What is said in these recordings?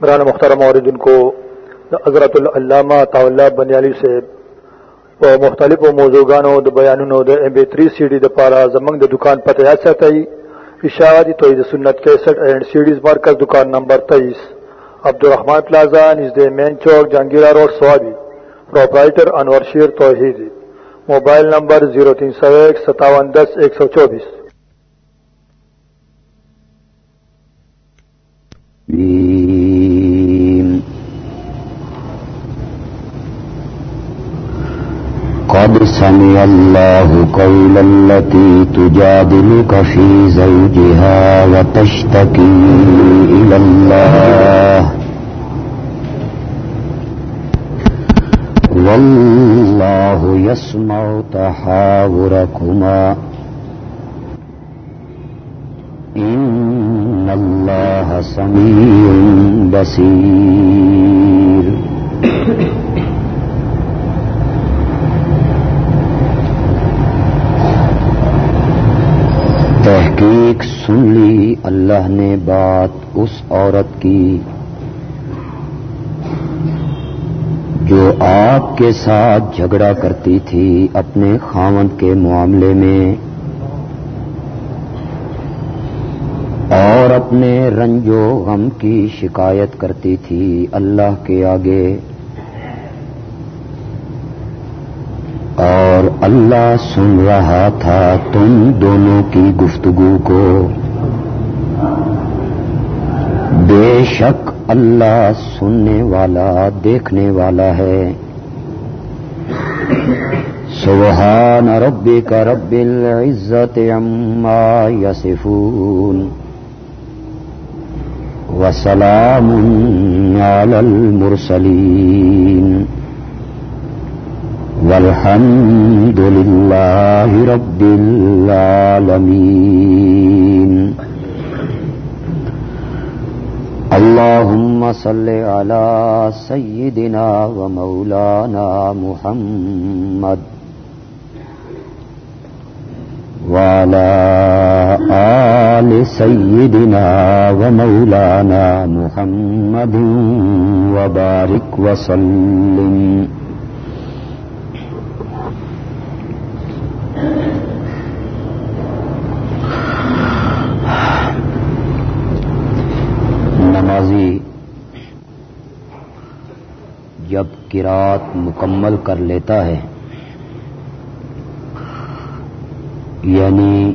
برانا مختار موردن کو حضرت العلامہ طاولہ بنیالی سے په مختلفو موضوعګانو د بیانونو د ام بي 3 سي ډي د پاره زمنګ د دکان پته یا ساتي اشاعتی توحید سنت 61 اینڈ سیډیز مرکز دکان نمبر 23 عبدالرحمن پلازا، نزد مین چوک جنگیرہ road, Swabi. Proprietor Anwar Sher Tauheed. Mobile number 03015710124 قد سمع الله قول التي تجادلك في زوجها وتشتكي إلى الله. والله يسمع تحاوركما. إن الله سميع بصير. تحقیق سن لی، اللہ نے بات اس عورت کی جو آپ کے ساتھ جھگڑا کرتی تھی اپنے خامند کے معاملے میں اور اپنے رنج و غم کی شکایت کرتی تھی اللہ کے آگے۔ اور اللہ سن رہا تھا تم دونوں کی گفتگو کو۔ بے شک اللہ سننے والا، دیکھنے والا ہے۔ سبحان ربی رب العزت عما یسفون وسلام علی المرسلین۔ والحمد لله رب العالمين اللهم صل على سيدنا ومولانا محمد وعلى آل سيدنا ومولانا محمد وبارك وسلم جب کراط مکمل کر لیتا ہے۔ یعنی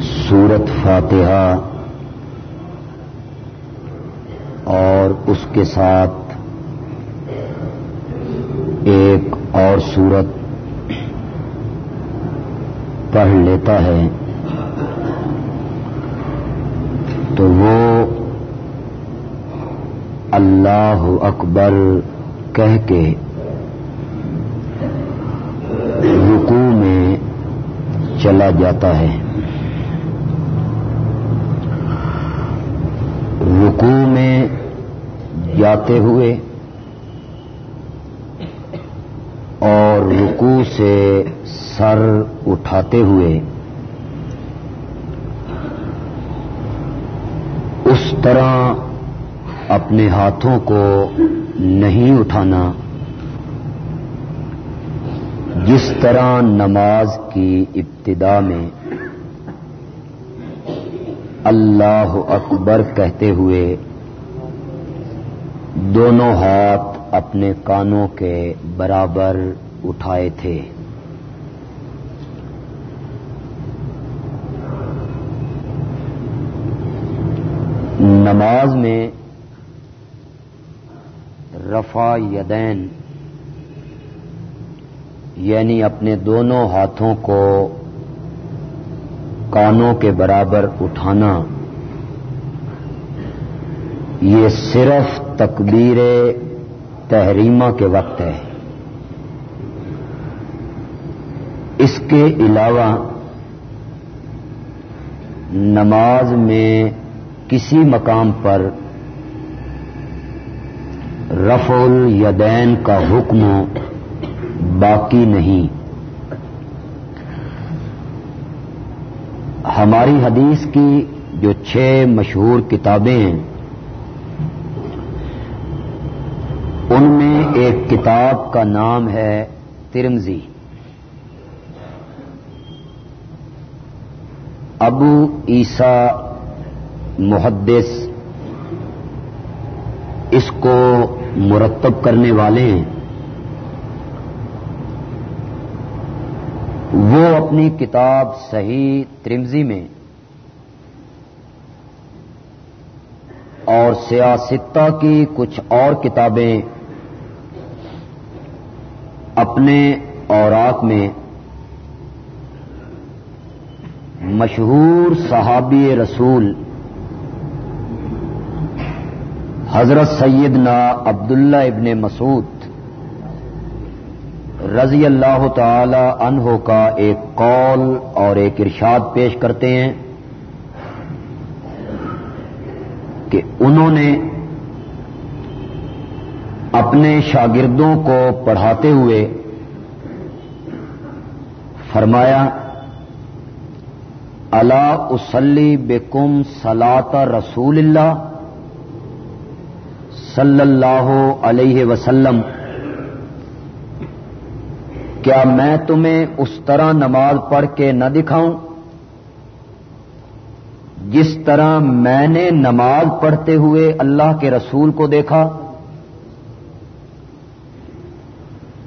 سورت فاتحہ اور اس کے ساتھ ایک اور سورت پڑھ لیتا ہے۔ تو وہ اللہ اکبر کہہ کے رکو میں چلا جاتا ہے۔ رکو میں جاتے ہوئے اور رکو سے سر اٹھاتے ہوئے اس طرح اپنے ہاتھوں کو نہیں اٹھانا۔ جس طرح نماز کی ابتدا میں اللہ اکبر کہتے ہوئے دونوں ہاتھ اپنے کانوں کے برابر اٹھائے تھے۔ نماز میں رفا یدین یعنی اپنے دونوں ہاتھوں کو کانوں کے برابر اٹھانا۔ یہ صرف تکبیر تحریمہ کے وقت ہے۔ اس کے علاوہ نماز میں کسی مقام پر رف الیدین کا حکم باقی نہیں۔ ہماری حدیث کی جو چھ مشہور کتابیں ہیں، ان میں ایک کتاب کا نام ہے ترمزی ابو عیسیٰ محدث اس کو مرتب کرنے والے ہیں وہ اپنی کتاب صحیح ترمزی میں اور سیاستہ کی کچھ اور کتابیں اپنے اوراق میں مشہور صحابی رسول حضرت سیدنا عبداللہ ابن مسعود رضی اللہ تعالی عنہ کا ایک قول اور ایک ارشاد پیش کرتے ہیں کہ انہوں نے اپنے شاگردوں کو پڑھاتے ہوئے فرمایا اللہ اسلی بکم سلاط رسول اللہ صلی اللہ علیہ وسلم، کیا میں تمہیں اس طرح نماز پڑھ کے نہ دکھاؤں؟ جس طرح میں نے نماز پڑھتے ہوئے اللہ کے رسول کو دیکھا،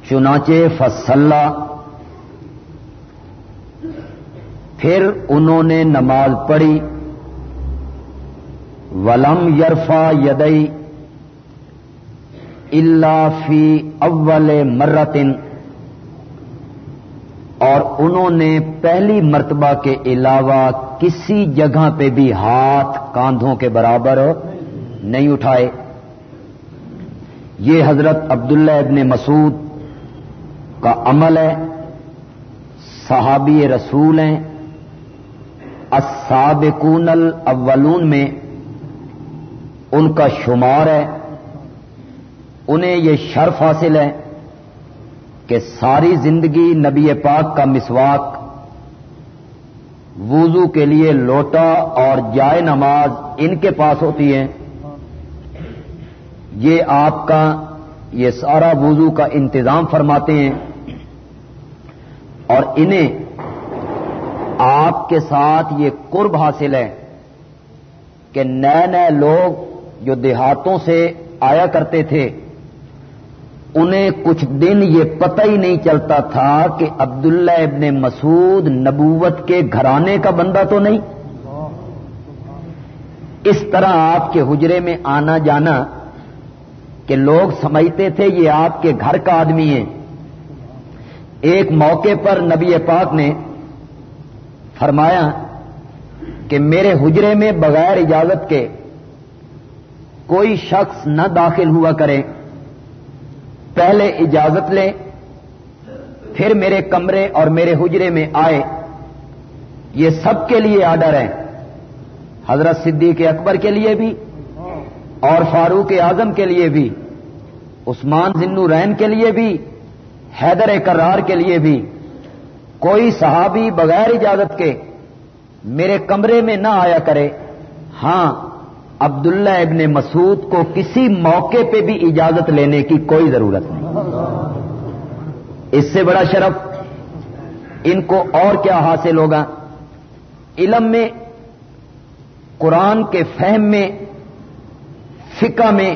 چنانچہ فصلہ، پھر انہوں نے نماز پڑھی، ولم یرفا یدئی اللہ فی اول مرتن اور انہوں نے پہلی مرتبہ کے علاوہ کسی جگہ پہ بھی ہاتھ کاندھوں کے برابر نہیں اٹھائے۔ یہ حضرت عبداللہ ابن مسعود کا عمل ہے۔ صحابی رسول ہیں۔ السابقون الاولون میں ان کا شمار ہے۔ انہیں یہ شرف حاصل ہے کہ ساری زندگی نبی پاک کا مسواک وضو کے لیے لوٹا اور جائے نماز ان کے پاس ہوتی ہے۔ یہ آپ کا، یہ سارا وضو کا انتظام فرماتے ہیں۔ اور انہیں آپ کے ساتھ یہ قرب حاصل ہے کہ نئے نئے لوگ جو دیہاتوں سے آیا کرتے تھے انہیں کچھ دن یہ پتہ ہی نہیں چلتا تھا کہ عبداللہ ابن مسعود نبوت کے گھرانے کا بندہ تو نہیں۔ اس طرح آپ کے حجرے میں آنا جانا کہ لوگ سمجھتے تھے یہ آپ کے گھر کا آدمی ہے۔ ایک موقع پر نبی پاک نے فرمایا کہ میرے حجرے میں بغیر اجازت کے کوئی شخص نہ داخل ہوا کرے۔ پہلے اجازت لیں، پھر میرے کمرے اور میرے حجرے میں آئے یہ سب کے لیے آڈر ہے حضرت صدیق اکبر کے لیے بھی اور فاروق اعظم کے لیے بھی، عثمان ذنو رین کے لیے بھی، حیدر کرار کے لیے بھی۔ کوئی صحابی بغیر اجازت کے میرے کمرے میں نہ آیا کرے۔ ہاں عبداللہ ابن مسعود کو کسی موقع پہ بھی اجازت لینے کی کوئی ضرورت نہیں۔ اس سے بڑا شرف ان کو اور کیا حاصل ہوگا۔ علم میں، قرآن کے فہم میں، فقہ میں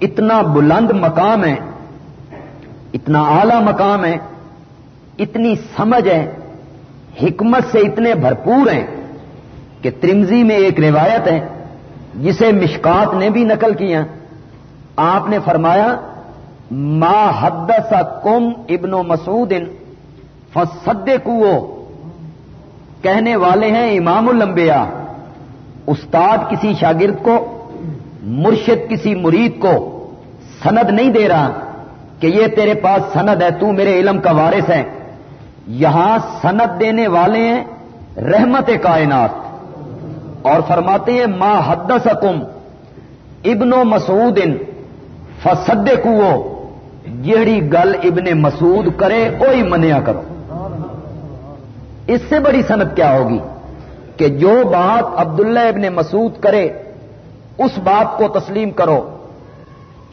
اتنا بلند مقام ہے، اتنا اعلی مقام ہے، اتنی سمجھ ہے، حکمت سے اتنے بھرپور ہیں۔ کہ ترمزی میں ایک روایت ہے جسے مشکات نے بھی نقل کیا۔ آپ نے فرمایا، ما حدث کم ابن و مسعود فسد کو کہنے والے ہیں امام الانبیاء، استاد کسی شاگرد کو، مرشد کسی مرید کو سند نہیں دے رہا کہ یہ تیرے پاس سند ہے، تو میرے علم کا وارث ہے۔ یہاں سند دینے والے ہیں رحمت کائنات۔ اور فرماتے ہیں، ما حد سکم ابن و مسعود ان فسد کو جیڑی گل ابن مسعود کرے وہی منیا کرو۔ اس سے بڑی صنعت کیا ہوگی کہ جو بات عبداللہ ابن مسعود کرے، اس بات کو تسلیم کرو۔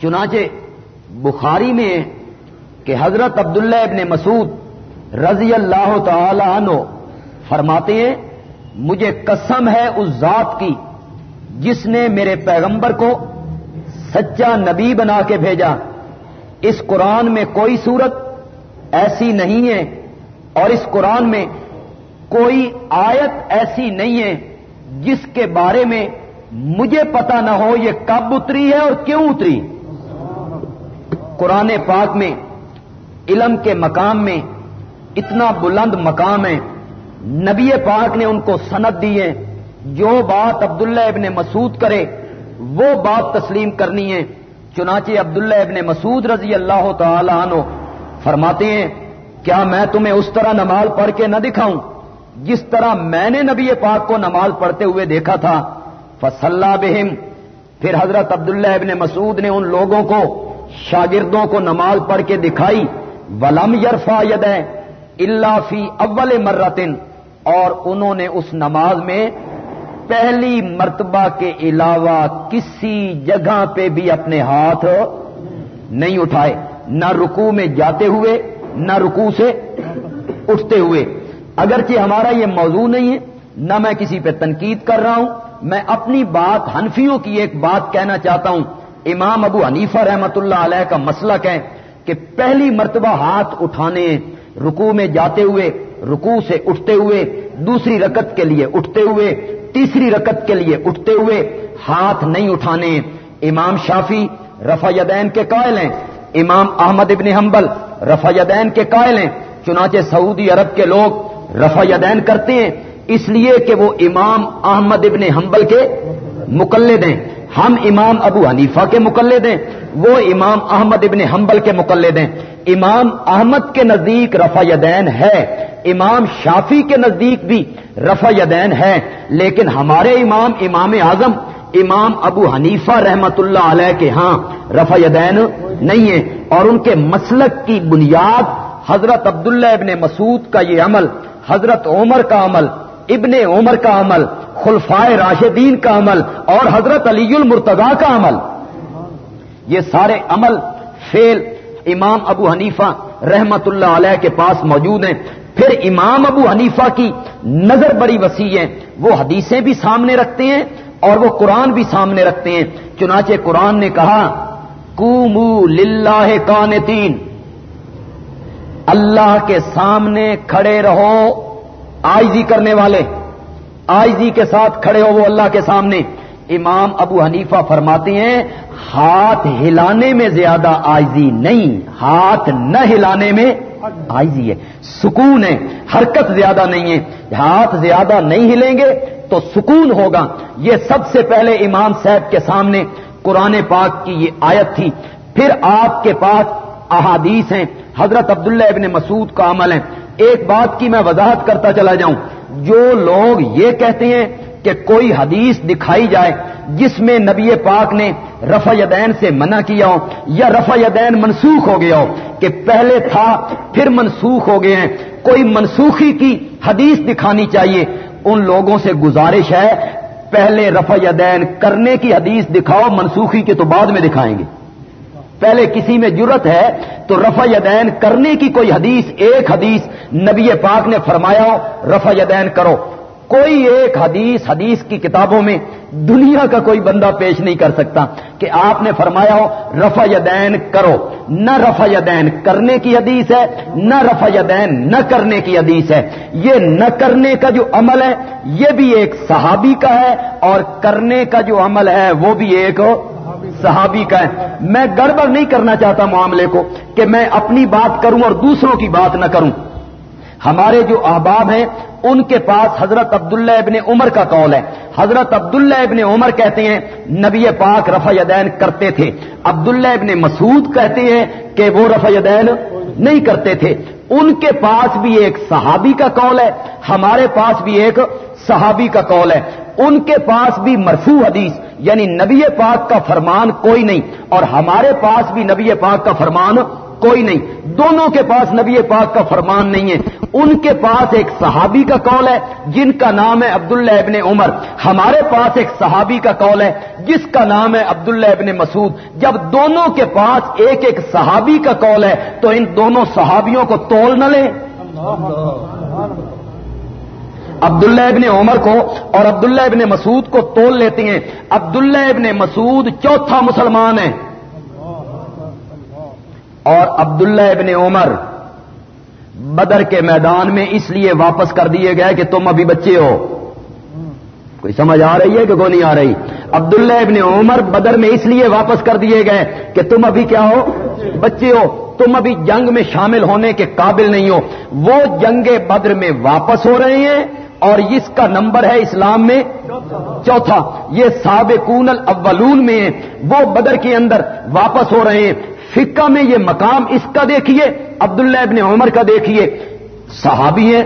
چنانچہ بخاری میں کہ حضرت عبداللہ ابن مسعود رضی اللہ تعالی عنہ فرماتے ہیں مجھے قسم ہے اس ذات کی جس نے میرے پیغمبر کو سچا نبی بنا کے بھیجا۔ اس قرآن میں کوئی صورت ایسی نہیں ہے اور اس قرآن میں کوئی آیت ایسی نہیں ہے جس کے بارے میں مجھے پتا نہ ہو یہ کب اتری ہے اور کیوں اتری۔ قرآن پاک میں علم کے مقام میں اتنا بلند مقام ہے۔ نبی پاک نے ان کو سند دی ہے جو بات عبداللہ ابن مسعود کرے، وہ بات تسلیم کرنی ہے چنانچہ عبداللہ ابن مسعود رضی اللہ تعالی عنہ فرماتے ہیں، کیا میں تمہیں اس طرح نماز پڑھ کے نہ دکھاؤں؟ جس طرح میں نے نبی پاک کو نماز پڑھتے ہوئے دیکھا تھا۔ فصلہ بہم۔ پھر حضرت عبداللہ ابن مسعود نے ان لوگوں کو، شاگردوں کو نماز پڑھ کے دکھائی۔ ولم یرفا ید اللہ فی اول مرتن اور انہوں نے اس نماز میں پہلی مرتبہ کے علاوہ کسی جگہ پہ بھی اپنے ہاتھ نہیں اٹھائے۔ نہ رکو میں جاتے ہوئے، نہ رکو سے اٹھتے ہوئے۔ اگرچہ ہمارا یہ موضوع نہیں ہے، نہ میں کسی پہ تنقید کر رہا ہوں۔ میں اپنی بات ہنفیوں کی ایک بات کہنا چاہتا ہوں۔ امام ابو حنیفہ رحمت اللہ علیہ کا مسئلہ کہ کہ پہلی مرتبہ ہاتھ اٹھانے رکو میں جاتے ہوئے رکو سے اٹھتے ہوئے، دوسری رکت کے لیے اٹھتے ہوئے، تیسری رکت کے لیے اٹھتے ہوئے ہاتھ نہیں اٹھانے۔ امام شافی رفا یدین کے قائل ہیں۔ امام احمد ابن حنبل رفا یدین کے قائل ہیں۔ چنانچہ سعودی عرب کے لوگ رفا یدین کرتے ہیں۔ اس لیے کہ وہ امام احمد ابن حنبل کے مقلد ہیں۔ ہم امام ابو حنیفہ کے مقلد ہیں، وہ امام احمد ابن حنبل کے مقلد ہیں۔ امام احمد کے نزدیک رفا یدین ہے، امام شافی کے نزدیک بھی رفا یدین ہے۔ لیکن ہمارے امام امام اعظم، امام ابو حنیفہ رحمت اللہ علیہ کے ہاں رفا یدین نہیں ہے اور ان کے مسلک کی بنیاد حضرت عبداللہ ابن مسعود کا یہ عمل، حضرت عمر کا عمل، ابن عمر کا عمل خلفائے راشدین کا عمل اور حضرت علی المرتضی کا عمل۔ یہ سارے عمل فیل امام ابو حنیفہ رحمت اللہ علیہ کے پاس موجود ہیں۔ پھر امام ابو حنیفہ کی نظر بڑی وسیع ہے وہ حدیثیں بھی سامنے رکھتے ہیں اور وہ قرآن بھی سامنے رکھتے ہیں۔ چنانچہ قرآن نے کہا کومو للہ کانتین اللہ کے سامنے کھڑے رہو، آئزی کرنے والے۔ آئزی جی کے ساتھ کھڑے ہو وہ اللہ کے سامنے۔ امام ابو حنیفہ فرماتے ہیں، ہاتھ ہلانے میں زیادہ آئزی جی نہیں، ہاتھ نہ ہلانے میں آئزی جی ہے۔ سکون ہے، حرکت زیادہ نہیں ہے۔ ہاتھ زیادہ نہیں ہلیں گے تو سکون ہوگا۔ یہ سب سے پہلے امام صاحب کے سامنے قرآن پاک کی یہ آیت تھی۔ پھر آپ کے پاس احادیث ہیں۔ حضرت عبداللہ ابن مسعود کا عمل ہے۔ ایک بات کی میں وضاحت کرتا چلا جاؤں۔ جو لوگ یہ کہتے ہیں کہ کوئی حدیث دکھائی جائے جس میں نبی پاک نے رفع یدین سے منع کیا ہو یا رفع یدین منسوخ ہو گیا ہو کہ پہلے تھا پھر منسوخ ہو گئے ہیں، کوئی منسوخی کی حدیث دکھانی چاہیے۔ ان لوگوں سے گزارش ہے، پہلے رفع یدین کرنے کی حدیث دکھاؤ، منسوخی کے تو بعد میں دکھائیں گے۔ پہلے کسی میں جرت ہے تو رفع یدین کرنے کی کوئی حدیث، ایک حدیث نبی پاک نے فرمایا ہو رفع یدین کرو۔ کوئی ایک حدیث حدیث کی کتابوں میں دنیا کا کوئی بندہ پیش نہیں کر سکتا کہ آپ نے فرمایا ہو، رفع یدین کرو۔ نہ رفع یدین کرنے کی حدیث ہے، نہ رفع یدین نہ کرنے کی حدیث ہے۔ یہ نہ کرنے کا جو عمل ہے، یہ بھی ایک صحابی کا ہے اور کرنے کا جو عمل ہے، وہ بھی ایک صحابی کا ہے۔ میں گڑبڑ نہیں کرنا چاہتا معاملے کو کہ میں اپنی بات کروں اور دوسروں کی بات نہ کروں۔ ہمارے جو احباب ہیں، ان کے پاس حضرت عبداللہ ابن عمر کا قول ہے۔ حضرت عبداللہ ابن عمر کہتے ہیں، نبی پاک رفع یدین کرتے تھے۔ عبداللہ ابن مسعود کہتے ہیں کہ وہ رفع یدین نہیں کرتے تھے۔ ان کے پاس بھی ایک صحابی کا قول ہے، ہمارے پاس بھی ایک صحابی کا قول ہے۔ ان کے پاس بھی مرفوع حدیث یعنی نبی پاک کا فرمان کوئی نہیں، اور ہمارے پاس بھی نبی پاک کا فرمان کوئی نہیں۔ دونوں کے پاس نبی پاک کا فرمان نہیں ہے۔ ان کے پاس ایک صحابی کا کال ہے، جن کا نام ہے عبداللہ ابن عمر۔ ہمارے پاس ایک صحابی کا کال ہے، جس کا نام ہے عبداللہ ابن مسعود۔ جب دونوں کے پاس ایک ایک صحابی کا کال ہے، تو ان دونوں صحابیوں کو تول نہ لیں۔ عبداللہ ابن عمر کو اور عبداللہ ابن مسعود کو تول لیتے ہیں۔ عبداللہ ابن مسعود چوتھا مسلمان ہے۔ اور عبداللہ ابن عمر بدر کے میدان میں اس لیے واپس کر دیے گئے کہ تم ابھی بچے ہو۔ کوئی سمجھ آ رہی ہے کہ کوئی نہیں آ رہی؟ عبداللہ ابن عمر بدر میں اس لیے واپس کر دیے گئے کہ تم ابھی کیا ہو؟ بچے ہو۔ تم ابھی جنگ میں شامل ہونے کے قابل نہیں ہو۔ وہ جنگ بدر میں واپس ہو رہے ہیں اور اس کا نمبر ہے اسلام میں چوتھا۔ یہ سابقون الاولون میں وہ بدر کے اندر واپس ہو رہے ہیں۔ فکا میں یہ مقام اس کا دیکھیے، عبداللہ ابن عمر کا دیکھیے۔ صحابی ہیں،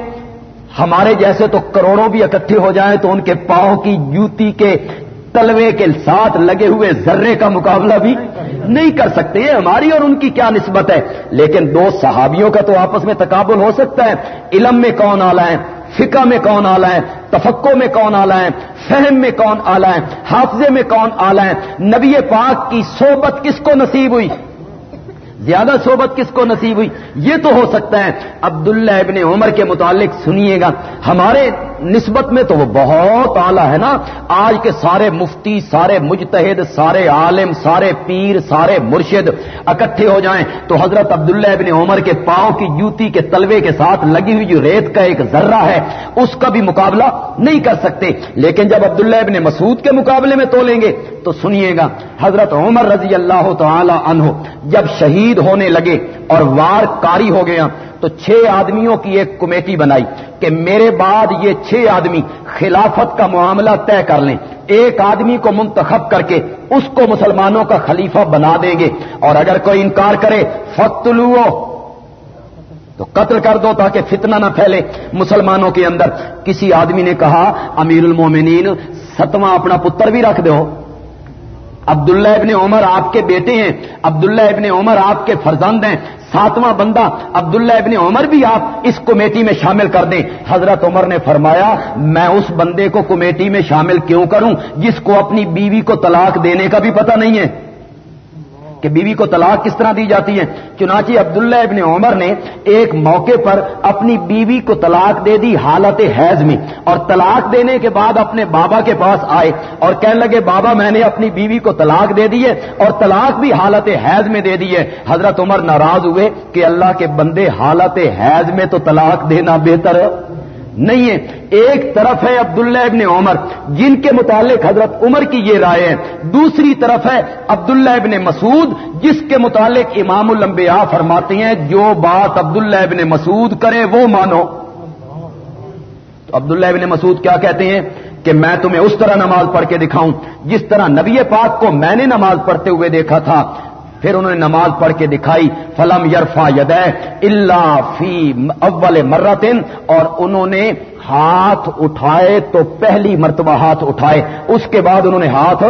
ہمارے جیسے تو کروڑوں بھی اکٹھے ہو جائیں تو ان کے پاؤں کی جوتی کے تلوے کے ساتھ لگے ہوئے ذرے کا مقابلہ بھی نہیں کر سکتے ہماری اور ان کی کیا نسبت ہے؟ لیکن دو صحابیوں کا تو آپس میں تقابل ہو سکتا ہے۔ علم میں کون آلہ ہے فقہ میں کون آلہ ہے تفقو میں کون آلہ ہے فہم میں کون آلہ ہے حافظے میں کون آلہ ہے نبی پاک کی صحبت کس کو نصیب ہوئی؟ زیادہ صحبت کس کو نصیب ہوئی؟ یہ تو ہو سکتا ہے۔ عبداللہ ابن عمر کے متعلق سنیے گا۔ ہمارے نسبت میں تو وہ بہت اعلیٰ ہے نا۔ آج کے سارے مفتی، سارے مجتہد، سارے عالم، سارے پیر، سارے مرشد اکٹھے ہو جائیں تو حضرت عبداللہ ابن عمر کے پاؤں کی جوتی کے تلوے کے ساتھ لگی ہوئی جو ریت کا ایک ذرہ ہے، اس کا بھی مقابلہ نہیں کر سکتے۔ لیکن جب عبداللہ ابن مسعود کے مقابلے میں تولیں گے تو سنیے گا، حضرت عمر رضی اللہ تعالی عنہ جب شہید ہونے لگے اور وار کاری ہو گیا تو چھ آدمیوں کی ایک کمیٹی بنائی کہ میرے بعد یہ چھ آدمی خلافت کا معاملہ طے کر لیں۔ ایک آدمی کو منتخب کر کے اس کو مسلمانوں کا خلیفہ بنا دیں گے۔ اور اگر کوئی انکار کرے فخت لو تو قتل کر دو تاکہ فتنہ نہ پھیلے مسلمانوں کے اندر۔ کسی آدمی نے کہا امیر المومنین ستواں اپنا پتر بھی رکھ دو۔ عبداللہ ابن عمر آپ کے بیٹے ہیں، عبداللہ ابن عمر آپ کے فرزند ہیں، ساتواں بندہ عبداللہ ابن عمر بھی آپ اس کمیٹی میں شامل کر دیں۔ حضرت عمر نے فرمایا، میں اس بندے کو کمیٹی میں شامل کیوں کروں؟ جس کو اپنی بیوی کو طلاق دینے کا بھی پتہ نہیں ہے۔ کہ بیوی کو طلاق کس طرح دی جاتی ہے؟ چنانچہ عبداللہ ابن عمر نے ایک موقع پر اپنی بیوی کو طلاق دے دی حالت حیض میں اور طلاق دینے کے بعد اپنے بابا کے پاس آئے اور کہنے لگے، بابا، میں نے اپنی بیوی کو طلاق دے دی ہے اور طلاق بھی حالت حیض میں دے دی ہے۔ حضرت عمر ناراض ہوئے کہ اللہ کے بندے حالت حیض میں تو طلاق دینا بہتر ہے۔ نہیں ہے۔ ایک طرف ہے عبداللہ ابن عمر، جن کے متعلق حضرت عمر کی یہ رائے ہے۔ دوسری طرف ہے عبداللہ ابن مسعود، جس کے متعلق امام الانبیاء فرماتے ہیں، جو بات عبداللہ ابن مسعود کرے وہ مانو۔ تو عبداللہ ابن مسعود کیا کہتے ہیں؟ کہ میں تمہیں اس طرح نماز پڑھ کے دکھاؤں۔ جس طرح نبی پاک کو میں نے نماز پڑھتے ہوئے دیکھا تھا پھر انہوں نے نماز پڑھ کے دکھائی، فلم یرفا ید اللہ فی اول مرتن اور انہوں نے ہاتھ اٹھائے تو پہلی مرتبہ ہاتھ اٹھائے۔ اس کے بعد انہوں نے ہاتھ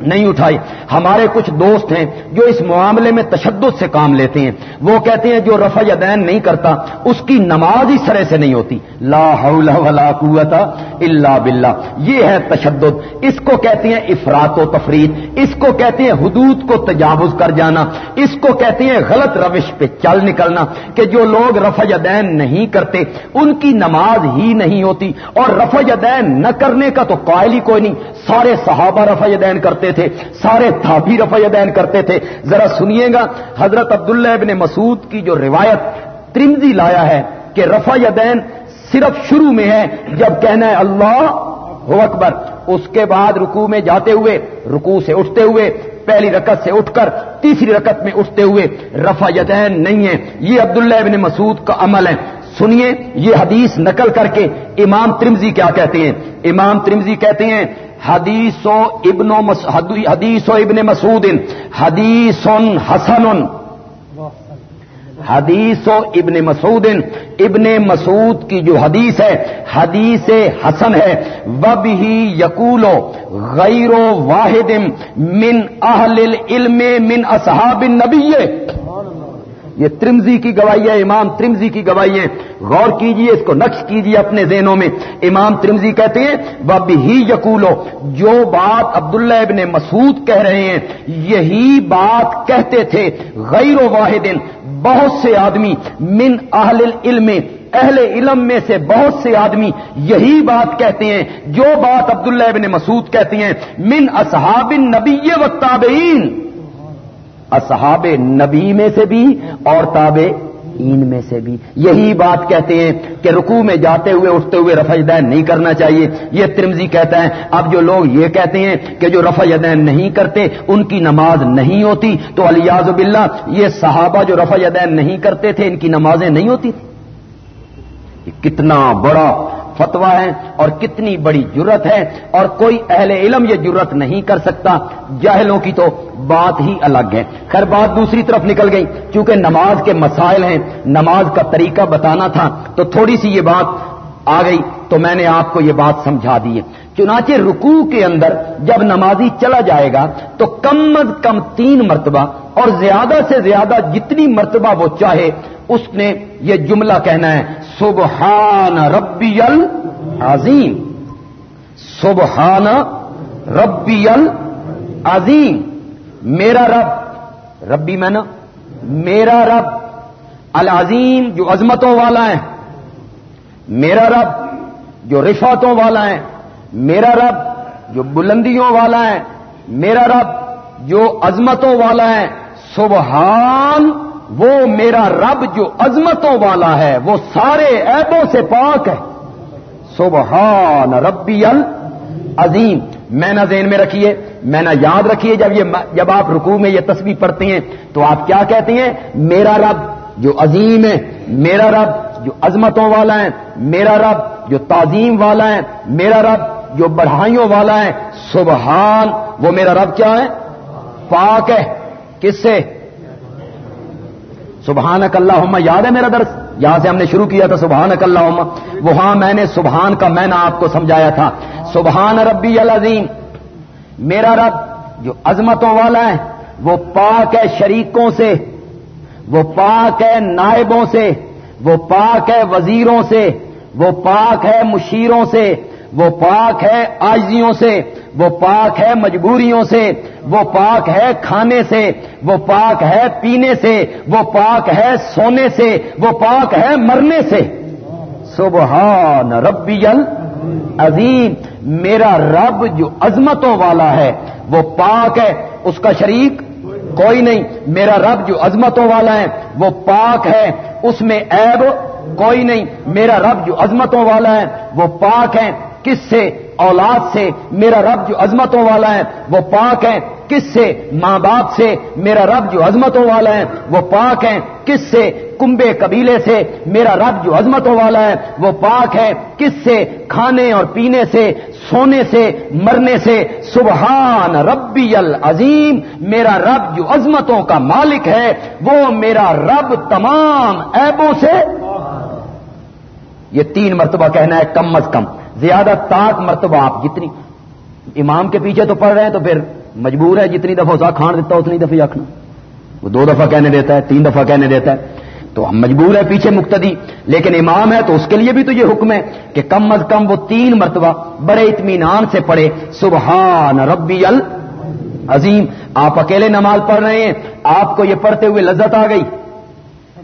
نہیں اٹھائی۔ ہمارے کچھ دوست ہیں جو اس معاملے میں تشدد سے کام لیتے ہیں۔ وہ کہتے ہیں جو رفع یدین نہیں کرتا، اس کی نماز ہی سرے سے نہیں ہوتی۔ لا حول ولا قوت الا باللہ۔ یہ ہے تشدد۔ اس کو کہتے ہیں افراد و تفرید اس کو کہتے ہیں حدود کو تجاوز کر جانا۔ اس کو کہتے ہیں غلط روش پہ چل نکلنا کہ جو لوگ رفع یدین نہیں کرتے، ان کی نماز ہی نہیں ہوتی۔ اور رفع یدین نہ کرنے کا تو قائل ہی کوئی نہیں۔ سارے صحابہ رفع یدین کرتے کرتے تھے، سارے تھابی رفع دین کرتے تھے۔ ذرا سنیے گا، حضرت عبداللہ ابن مسعود کی جو روایت ترمزی لایا ہے کہ رفع دین صرف شروع میں ہے، جب کہنا ہے اللہ، ہو اکبر، اس کے بعد رکو میں جاتے ہوئے رکو سے اٹھتے ہوئے، پہلی رکت سے اٹھ کر تیسری رکت میں اٹھتے ہوئے، رفع یدین نہیں ہے۔ یہ عبداللہ ابن مسعود کا عمل ہے۔ سنیے، یہ حدیث نقل کر کے امام ترمزی کیا کہتے ہیں؟ امام ترمزی کہتے ہیں حدیث و ابن حدیث و ابن مسعود حدیث حسن حدیث و ابن مسعود ابن مسعود کی جو حدیث ہے، حدیث حسن ہے. وب ہی یقول غیر واحد من اہل علم من اصحاب نبی یہ ترمزی کی گواہی ہے، امام ترمزی کی گواہی ہے۔ غور کیجیے، اس کو نقش کیجیے اپنے ذہنوں میں۔ امام ترمزی کہتے ہیں وہ ہی یقولو، جو بات عبداللہ ابن مسعود کہہ رہے ہیں، یہی بات کہتے تھے۔ غیر و واحد، بہت سے آدمی، من اہل علم اہل علم میں سے بہت سے آدمی یہی بات کہتے ہیں۔ جو بات عبداللہ ابن مسعود کہتے ہیں، من اصحاب نبی و تابعین اصحاب نبی میں سے بھی اور تابع ان میں سے بھی۔ یہی بات کہتے ہیں کہ رکوع میں جاتے ہوئے، اٹھتے ہوئے رفع دین نہیں کرنا چاہیے۔ یہ ترمزی کہتا ہے۔ اب جو لوگ یہ کہتے ہیں کہ جو رفع دین نہیں کرتے، ان کی نماز نہیں ہوتی۔ تو الیاز باللہ، یہ صحابہ جو رفع دین نہیں کرتے تھے، ان کی نمازیں نہیں ہوتی تھی کتنا بڑا فتوا ہے اور کتنی بڑی جرت ہے اور کوئی اہل علم یہ جرت نہیں کر سکتا۔ جاہلوں کی تو بات ہی الگ ہے۔ خیر، بات دوسری طرف نکل گئی۔ چونکہ نماز کے مسائل ہیں، نماز کا طریقہ بتانا تھا، تو تھوڑی سی یہ بات آ گئی۔ تو میں نے آپ کو یہ بات سمجھا دی ہے۔ چنانچہ رکوع کے اندر جب نمازی چلا جائے گا، تو کم از کم تین مرتبہ اور زیادہ سے زیادہ جتنی مرتبہ وہ چاہے، اس نے یہ جملہ کہنا ہے۔ سبحان ربی العظیم سبحان ربی العظیم میرا رب ربی میں نا میرا رب العظیم جو عظمتوں والا ہے میرا رب جو رفاتوں والا ہے میرا رب جو بلندیوں والا ہے میرا رب جو عظمتوں والا ہے سبحان وہ میرا رب جو عظمتوں والا ہے، وہ سارے ایبوں سے پاک ہے۔ سبحان ربی العظیم۔ میں نہ ذہن میں رکھیے، میں نہ یاد رکھیے، جب یہ جب آپ رکوع میں یہ تصویر پڑھتے ہیں، تو آپ کیا کہتے ہیں؟ میرا رب جو عظیم ہے، میرا رب جو عظمتوں والا ہے، میرا رب جو تعظیم والا ہے، میرا رب جو بڑھائیوں والا ہے۔ سبحان، وہ میرا رب کیا ہے؟ پاک ہے۔ کس سے؟ سبحان اللہ یاد ہے میرا درس؟ یہاں سے ہم نے شروع کیا تھا سبحان اللہ وہاں میں نے سبحان کا میں آپ کو سمجھایا تھا۔ سبحان ربی العظیم، میرا رب جو عظمتوں والا ہے، وہ پاک ہے شریکوں سے، وہ پاک ہے نائبوں سے، وہ پاک ہے وزیروں سے، وہ پاک ہے مشیروں سے وہ پاک ہے آجزیوں سے، وہ پاک ہے مجبوریوں سے، وہ پاک ہے کھانے سے، وہ پاک ہے پینے سے، وہ پاک ہے سونے سے، وہ پاک ہے مرنے سے۔ سبحان ربی عظیم میرا رب جو عظمتوں والا ہے، وہ پاک ہے، اس کا شریک کوئی نہیں۔ میرا رب جو عظمتوں والا ہے، وہ پاک ہے، اس میں عیب کوئی نہیں۔ میرا رب جو عظمتوں والا ہے، وہ پاک ہے کس سے اولاد سے میرا رب جو عظمتوں والا ہے وہ پاک ہے کس سے ماں باپ سے میرا رب جو عظمتوں والا ہے وہ پاک ہے کس سے کنبے قبیلے سے میرا رب جو عظمتوں والا ہے وہ پاک ہے کس سے کھانے اور پینے سے سونے سے مرنے سے سبحان ربی العظیم میرا رب جو عظمتوں کا مالک ہے وہ میرا رب تمام ایبوں سے یہ تین مرتبہ کہنا ہے کم از کم زیادہ تاک مرتبہ آپ جتنی امام کے پیچھے تو پڑھ رہے ہیں تو پھر مجبور ہے جتنی دفعہ اسا کھان دیتا اتنی دفعہ آخنا وہ دو دفعہ کہنے دیتا ہے، تین دفعہ کہنے دیتا ہے۔ تو ہم مجبور ہے پیچھے مقتدی، لیکن امام ہے تو اس کے لیے بھی تو یہ حکم ہے کہ کم از کم وہ تین مرتبہ بڑے اطمینان سے پڑھے۔ سبحان ربی العظیم۔ آپ اکیلے نماز پڑھ رہے ہیں، آپ کو یہ پڑھتے ہوئے لذت آ گئی۔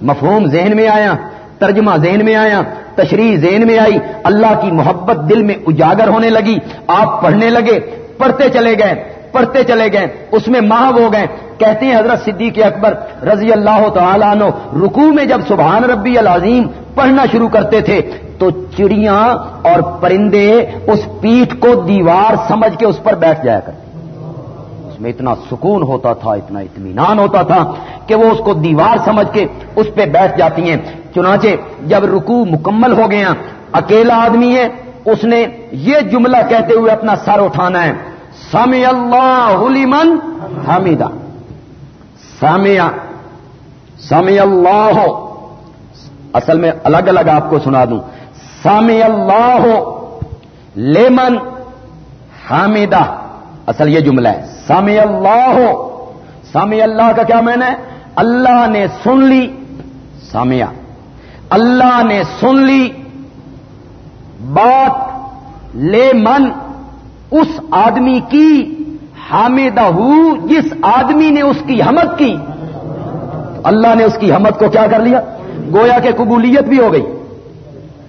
مفہوم ذہن میں آیا۔ ترجمہ ذہن میں آیا، تشریح ذہن میں آئی، اللہ کی محبت دل میں اجاگر ہونے لگی، آپ پڑھنے لگے، پڑھتے چلے گئے، پڑھتے چلے گئے، اس میں ماہ ہو گئے۔ کہتے ہیں حضرت صدیق اکبر رضی اللہ تعالیٰ عنہ، رکوع میں جب سبحان ربی العظیم پڑھنا شروع کرتے تھے، تو چڑیاں اور پرندے اس پیٹھ کو دیوار سمجھ کے اس پر بیٹھ جایا کرتے۔ اس میں اتنا سکون ہوتا تھا، اتنا اطمینان ہوتا تھا کہ وہ اس کو دیوار سمجھ کے اس پہ بیٹھ جاتی ہیں۔ چنانچہ جب رکوع مکمل ہو گیا، اکیلا آدمی ہے، اس نے یہ جملہ کہتے ہوئے اپنا سر اٹھانا ہے۔ سمی اللہ لمن حمیدہ سامیا سمی اللہ اصل میں الگ الگ آپ کو سنا دوں۔ سامی اللہ لیمن حامدہ اصل یہ جملہ ہے۔ سامی اللہ. ہو سامی اللہ کا کیا میں نے اللہ نے سن لی. سامیا اللہ نے سن لی. بات لے من اس آدمی کی، حامدہ جس آدمی نے اس کی حمد کی. اللہ نے اس کی حمد کو کیا کر لیا؟ گویا کہ قبولیت بھی ہو گئی.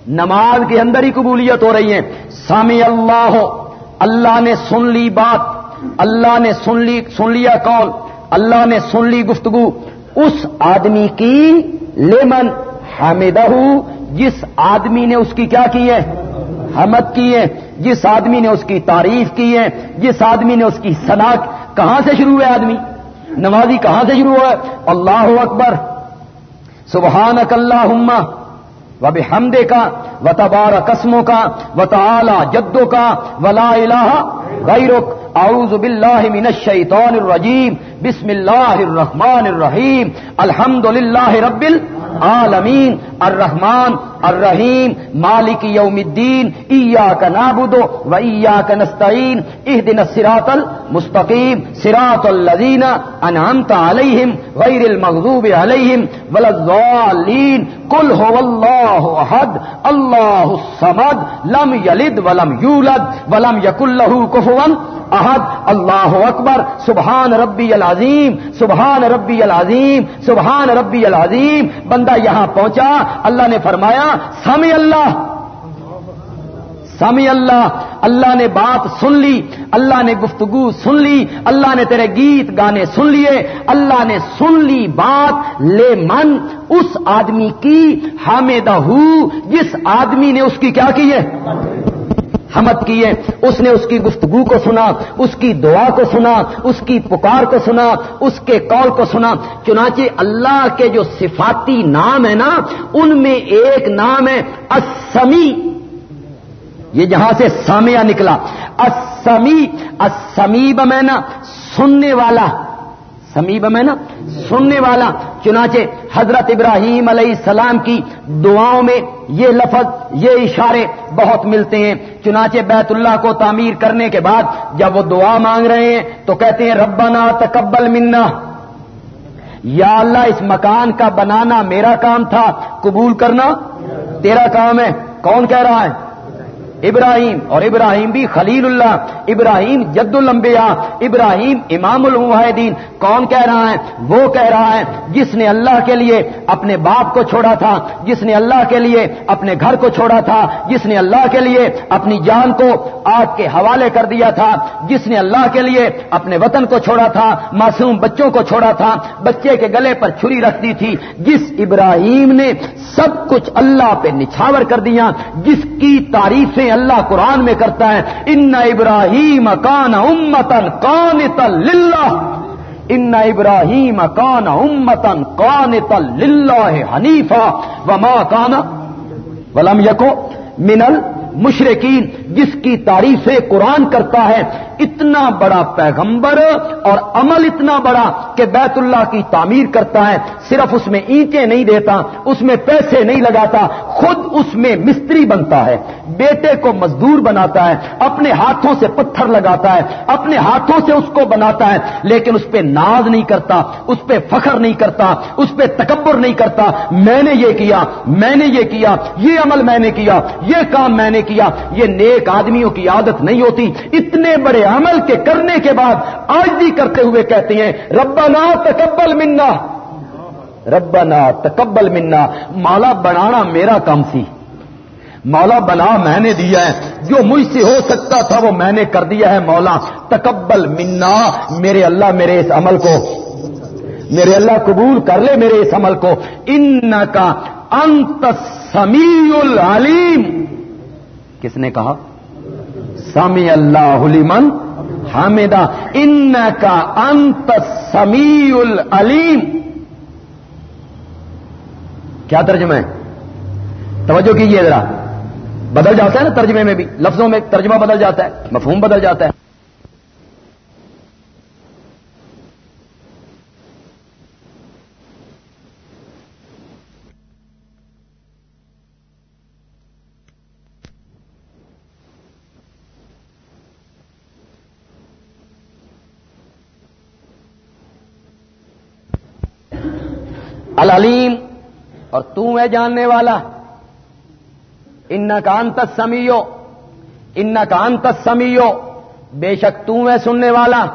نماز کے اندر ہی قبولیت ہو رہی ہے. سامی اللہ. ہو اللہ نے سن لی بات. اللہ نے سن لی سن لیا کون؟ اللہ نے سن لی گفتگو۔ اس آدمی کی لیمن حامدہ جس آدمی نے اس کی کیا کی ہے؟ حمد کی ہے۔ جس آدمی نے اس کی تعریف کی ہے۔ جس آدمی نے اس کی صنع کہاں سے شروع ہے آدمی؟ نمازی کہاں سے شروع ہے؟ اللہ اکبر۔ سبحان اک اللہ و بحمدے کا و تبار قسموں کا و تعالی جدوں کا ولا الہ غیرک۔ اعوذ باللہ من الشیطان الرجیم، بسم اللہ الرحمن الرحیم الحمد للہ رب العالمین، الرحمن الرحیم، مالک یوم الدین، ایاک نعبد و ایاک نستعین اهدنا الصراط المستقیم، صراط الذین انعمت علیہم غیر المغضوب علیہم ولا الضالین، قل هو اللہ احد، اللہ الصمد، لم یلد ولم یولد، ولم یکن له کفوا احد، اللہ اکبر، سبحان ربی العظیم، سبحان ربی العظیم، سبحان ربی العظیم، بندہ یہاں پہنچا، اللہ نے فرمایا، سمی اللہ سمی اللہ اللہ نے بات سن لی، اللہ نے گفتگو سن لی، اللہ نے تیرے گیت گانے سن لیے، اللہ نے سن لی بات، لے من، اس آدمی کی، حامدہ جس آدمی نے اس کی کیا کی ہے؟ حمد کیے اس نے اس کی گفتگو کو سنا، اس کی دعا کو سنا، اس کی پکار کو سنا، اس کے کال کو سنا۔ چنانچہ اللہ کے جو صفاتی نام ہے نا، ان میں ایک نام ہے اسمی یہ جہاں سے سامیا نکلا۔ اسمی اسمی بمینا سننے والا۔ سمیب میں نا سننے والا، چنانچہ حضرت ابراہیم علیہ السلام کی دعاؤں میں یہ لفظ، یہ اشارے بہت ملتے ہیں۔ چنانچہ بیت اللہ کو تعمیر کرنے کے بعد جب وہ دعا مانگ رہے ہیں تو کہتے ہیں، ربنا تقبل منا۔ یا اللہ، اس مکان کا بنانا میرا کام تھا، قبول کرنا تیرا کام ہے۔ کون کہہ رہا ہے؟ ابراہیم اور ابراہیم بھی خلیل اللہ، ابراہیم جد الانبیاء، ابراہیم امام المحدین کون کہہ رہا ہے؟ وہ کہہ رہا ہے، جس نے اللہ کے لیے اپنے باپ کو چھوڑا تھا، جس نے اللہ کے لیے اپنے گھر کو چھوڑا تھا، جس نے اللہ کے لیے اپنی جان کو آگ کے حوالے کر دیا تھا، جس نے اللہ کے لیے اپنے وطن کو چھوڑا تھا، معصوم بچوں کو چھوڑا تھا، بچے کے گلے پر چھری رکھ دی تھی۔ جس ابراہیم نے سب کچھ اللہ پہ نچھاور کر دیا، جس کی تعریفیں اللہ قرآن میں کرتا ہے۔ ان ابراہیم کان امتن کان للہ ان ابراہیم کان امتن کان للہ حنیفا و ماں کانا ولم یکو منل مشرقین جس کی تعریف قرآن کرتا ہے، اتنا بڑا پیغمبر اور عمل اتنا بڑا کہ بیت اللہ کی تعمیر کرتا ہے۔ صرف اس میں اینٹیں نہیں دیتا، اس میں پیسے نہیں لگاتا خود اس میں مستری بنتا ہے، بیٹے کو مزدور بناتا ہے، اپنے ہاتھوں سے پتھر لگاتا ہے، اپنے ہاتھوں سے اس کو بناتا ہے، لیکن اس پہ ناز نہیں کرتا، اس پہ فخر نہیں کرتا، اس پہ تکبر نہیں کرتا، میں نے یہ کیا، میں نے یہ کیا، یہ عمل میں نے کیا، یہ کام میں نے کیا، یہ نیک آدمیوں کی عادت نہیں ہوتی۔ اتنے بڑے عمل کے کرنے کے بعد آج بھی کرتے ہوئے کہتے ہیں، ربنا تکبل منا۔ ربنا تکبل منا. مالا بنانا میرا کام سی. مولا بنا میں نے دیا ہے. جو مجھ سے ہو سکتا تھا وہ میں نے کر دیا ہے مولا. تکبل منا. میرے اللہ میرے اس عمل کو. میرے اللہ قبول کر لے میرے اس عمل کو. ان کا انت سمیع العلیم کس نے کہا؟ سمی اللہ من حامدہ ان کا انت سمیع العلیم کیا ترجمہ ہے؟ توجہ کیجیے ذرا۔ بدل جاتا ہے نا ترجمے میں بھی۔ لفظوں میں ترجمہ بدل جاتا ہے، مفہوم بدل جاتا ہے۔ العلیم اور تو ہے جاننے والا۔ ان کا انت سمیو ان کا انت سمیو بے شک تو ہے سننے والا۔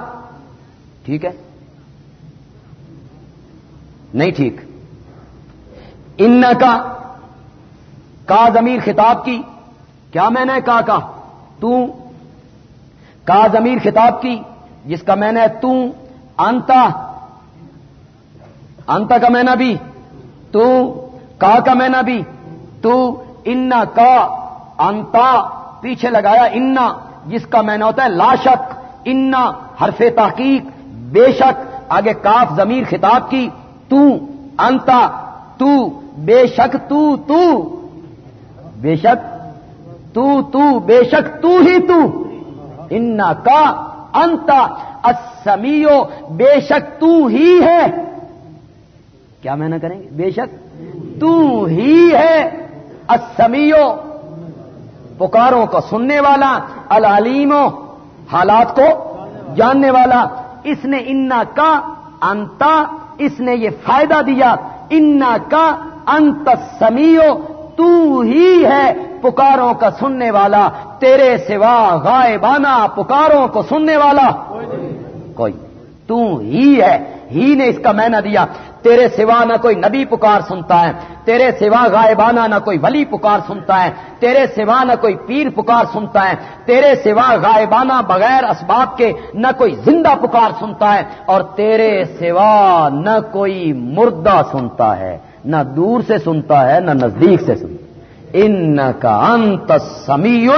ٹھیک ہے؟ نہیں ٹھیک۔ ان کا کا ضمیر خطاب کی۔ کیا میں نے کہا؟ کا تو۔ کا ضمیر خطاب کی، جس کا میں نے تو۔ انتا۔ انتا کا میں نے بھی۔ تو۔ کا کا میں بھی تو ان کا، انتا، پیچھے لگایا انا، جس کا میں نے ہوتا ہے لاشک انا، حرف تحقیق، بے شک، آگے کاف ضمیر خطاب کی، تو، انتا، تو، بے شک، تو تو، بے شک، تو تو، بے شک، تو ہی تو، انا کا، انتا اسمیو بے شک، تو ہی ہے۔ کیا میں نہ کریں گے؟ بے شک۔ تو ہی ہے اسمیو پکاروں کو سننے والا العلیمو حالات کو جاننے والا۔ اس نے انا کا انتا اس نے یہ فائدہ دیا۔ انا کا انت سمیو تو ہی ہے پکاروں کا سننے والا۔ تیرے سوا غائبانہ پکاروں کو سننے والا۔ کوئی تو ہی ہے۔ ہی نے اس کا مینا دیا۔ تیرے سوا نہ کوئی نبی پکار سنتا ہے، تیرے سوا غائبانہ نہ کوئی ولی پکار سنتا ہے، تیرے سوا نہ کوئی پیر پکار سنتا ہے، تیرے سوا غائبانہ بغیر اسباب کے نہ کوئی زندہ پکار سنتا ہے اور تیرے سوا نہ کوئی مردہ سنتا ہے، نہ دور سے سنتا ہے، نہ نزدیک سے سنتا ان کا انت سمیع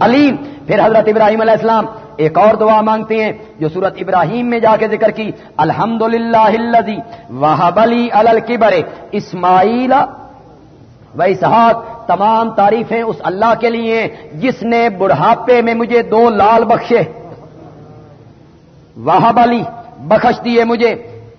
علیم پھر حضرت ابراہیم علیہ السلام ایک اور دعا مانگتے ہیں جو سورت ابراہیم میں جا کے ذکر کی الحمد للہ وہ بلی الکبر اسماعیل و اسحاق۔ تمام تعریفیں اس اللہ کے لیے جس نے بڑھاپے میں مجھے دو لال بخشے وہ بلی بخش دیے مجھے۔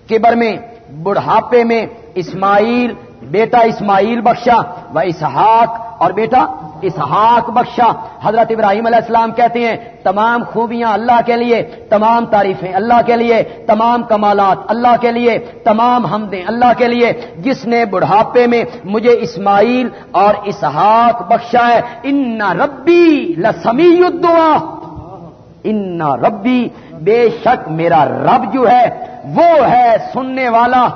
کبر میں، بڑھاپے میں اسماعیل، بیٹا اسماعیل بخشا، و اسحاق اور بیٹا، اسحاق بخشا۔ حضرت ابراہیم علیہ السلام کہتے ہیں، تمام خوبیاں اللہ کے لیے، تمام تعریفیں اللہ کے لیے، تمام کمالات اللہ کے لیے، تمام حمدیں اللہ کے لیے۔ جس نے بڑھاپے میں مجھے اسماعیل اور اسحاق بخشا ہے، ان ربی لسمی الدعا۔ ان ربی، بے شک میرا رب جو ہے، وہ ہے سننے والا۔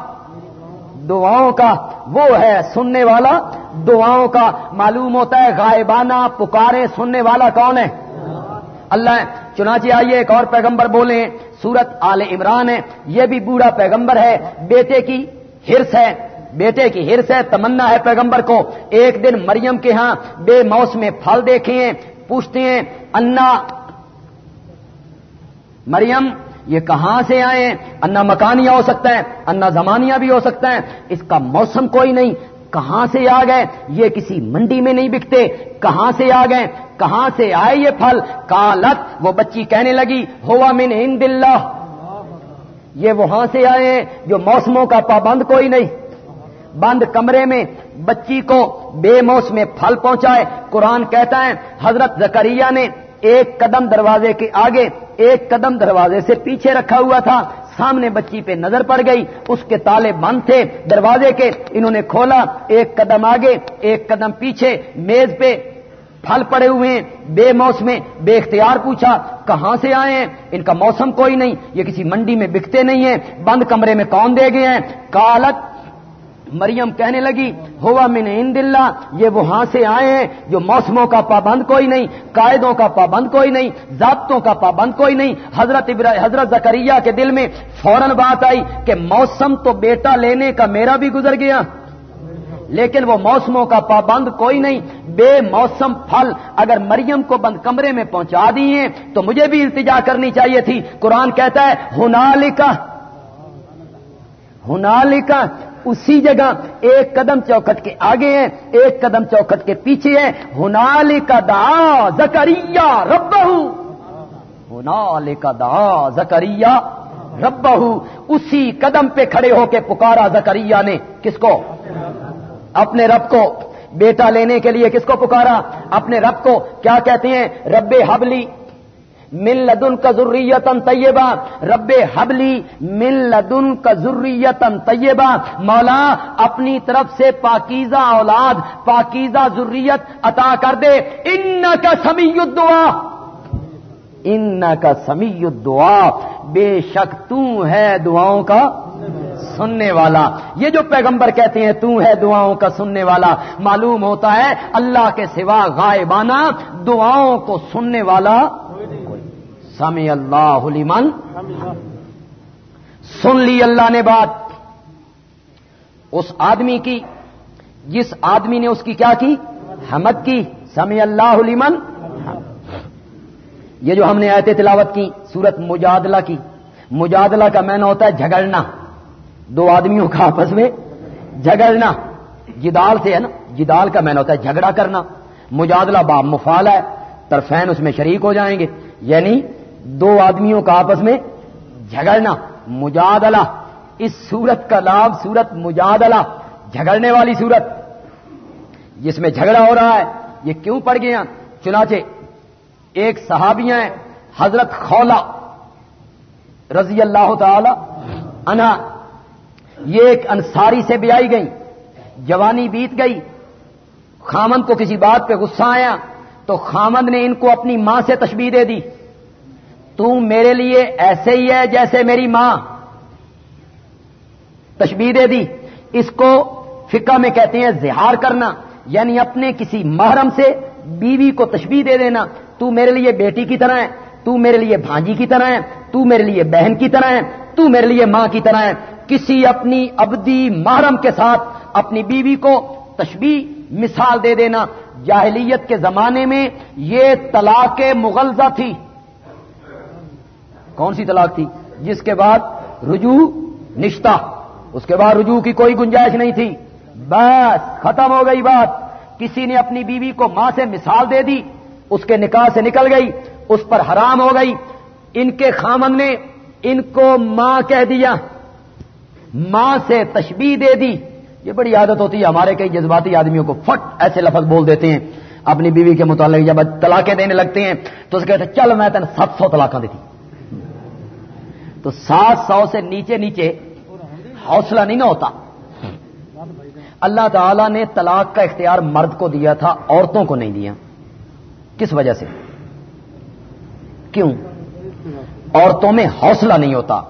دعاؤں کا، وہ ہے سننے والا۔ دعاؤں کا معلوم ہوتا ہے غائبانہ پکارے سننے والا کون ہے؟ اللہ۔ چنانچہ آئیے ایک اور پیغمبر بولیں۔ سورت آل عمران ہے۔ یہ بھی بوڑھا پیغمبر ہے۔ بیٹے کی ہرس ہے۔ بیٹے کی ہرس ہے۔ تمنا ہے پیغمبر کو۔ ایک دن مریم کے ہاں بے موسم پھل دیکھے ہیں، پوچھتے ہیں، انا مریم یہ کہاں سے آئے انا مکانیہ ہو سکتا ہے، انا زمانیہ بھی ہو سکتا ہے۔ اس کا موسم کوئی نہیں۔ کہاں سے آ گئے؟ یہ کسی منڈی میں نہیں بکتے۔ کہاں سے آ گئے؟ کہاں سے آئے یہ پھل؟ کالت وہ بچی کہنے لگی، ہوا من ان اللہ۔ یہ وہاں سے آئے ہیں جو موسموں کا پابند کوئی نہیں۔ بند کمرے میں بچی کو بے موسم پھل پہنچائے۔ قرآن کہتا ہے، حضرت زکریہ نے ایک قدم دروازے کے آگے، ایک قدم دروازے سے پیچھے رکھا ہوا تھا، سامنے بچی پہ نظر پڑ گئی، اس کے تالے بند تھے، دروازے کے انہوں نے کھولا، ایک قدم آگے، ایک قدم پیچھے، میز پہ پھل پڑے ہوئے ہیں، بے موسم بے اختیار پوچھا، کہاں سے آئے ہیں؟ ان کا موسم کوئی نہیں، یہ کسی منڈی میں بکتے نہیں ہیں، بند کمرے میں کون دے گئے ہیں؟ کالت مریم کہنے لگی، ہوا من ان اللہ، یہ وہاں سے آئے ہیں جو موسموں کا پابند کوئی نہیں، قاعدوں کا پابند کوئی نہیں، ضابطوں کا پابند کوئی نہیں۔ حضرت حضرت زکریہ کے دل میں فوراً بات آئی کہ موسم تو بیٹا لینے کا میرا بھی گزر گیا۔ لیکن وہ موسموں کا پابند کوئی نہیں۔ بے موسم پھل، اگر مریم کو بند کمرے میں پہنچا دیے تو مجھے بھی التجا کرنی چاہیے تھی۔ قرآن کہتا ہے ہنالکا ہنالکا اسی جگہ ایک قدم چوکٹ کے آگے ہیں، ایک قدم چوکٹ کے پیچھے ہیں۔ ہنال کا دا زکریہ رب ہنال کا دا زکریہ رب اسی قدم پہ کھڑے ہو کے پکارا زکریہ نے۔ کس کو؟ اپنے رب کو۔ بیٹا لینے کے لیے کس کو پکارا؟ اپنے رب کو۔ کیا کہتے ہیں؟ رب حبلی۔ مل لدن کا ضروریتن طیبہ۔ رب حبلی مل لدن کا ضروریتن طیبہ۔ مولا، اپنی طرف سے پاکیزہ اولاد، پاکیزہ ضروریت عطا کر دے۔ ان کا سمی دعا ان کا سمی دعا بے شک تو ہے دعاؤں کا سننے والا۔ یہ جو پیغمبر کہتے ہیں، تو ہے دعاؤں کا سننے والا۔ معلوم ہوتا ہے، اللہ کے سوا غائبانہ دعاؤں کو سننے والا سمی اللہ لمن سن لی اللہ نے بات اس آدمی کی جس آدمی نے اس کی کیا کی حمد کی سمی اللہ لمن یہ جو ہم نے آئے تلاوت کی سورت مجادلہ کی مجادلہ کا معنی ہوتا ہے جھگڑنا دو آدمیوں کا آپس میں جھگڑنا جدال سے ہے نا جدال کا مین ہوتا ہے جھگڑا کرنا مجادلہ باب مفال ہے طرفین اس میں شریک ہو جائیں گے یعنی دو آدمیوں کا آپس میں جھگڑنا، مجادلہ۔ اس سورت کا لابھ سورت مجادلہ، جھگڑنے والی سورت جس میں جھگڑا ہو رہا ہے، یہ کیوں پڑ گیا؟ چنانچہ ایک صحابیاں ہیں، حضرت خولا رضی اللہ تعالی انا یہ ایک انصاری سے بیائی گئی جوانی بیت گئی۔ خامند کو کسی بات پہ غصہ آیا، تو خامند نے ان کو اپنی ماں سے تشبیح دے دی۔ تم میرے لیے ایسے ہی ہے جیسے میری ماں۔ تشبیح دے دی۔ اس کو فقہ میں کہتے ہیں زہار کرنا۔ یعنی اپنے کسی محرم سے بیوی کو تشبیح دے دینا۔ تو میرے لیے بیٹی کی طرح ہے۔ تو میرے لیے بھانجی کی طرح ہے۔ تو میرے لیے بہن کی طرح ہے۔ تو میرے لیے ماں کی طرح ہے۔ کسی اپنی ابدی محرم کے ساتھ اپنی بیوی کو تشبیح مثال دے دینا۔ جاہلیت کے زمانے میں یہ طلاق مغلزہ تھی۔ کون سی طلاق تھی؟ جس کے بعد رجوع نشتہ، اس کے بعد رجوع کی کوئی گنجائش نہیں تھی۔ بس، ختم ہو گئی بات۔ کسی نے اپنی بیوی کو ماں سے مثال دے دی، اس کے نکاح سے نکل گئی، اس پر حرام ہو گئی۔ ان کے خامن نے ان کو ماں کہہ دیا، ماں سے تشبیح دے دی۔ یہ بڑی عادت ہوتی ہے، ہمارے کئی جذباتی آدمیوں کو فٹ ایسے لفظ بول دیتے ہیں۔ اپنی بیوی کے متعلق جب طلاقیں دینے لگتے ہیں، تو اس کہتے چل میں تین سات سو طلاقیں دیتی تو سات سو سے نیچے نیچے حوصلہ نہیں نہ ہوتا۔ اللہ تعالی نے طلاق کا اختیار مرد کو دیا تھا، عورتوں کو نہیں دیا۔ کس وجہ سے؟ کیوں؟ عورتوں میں حوصلہ نہیں ہوتا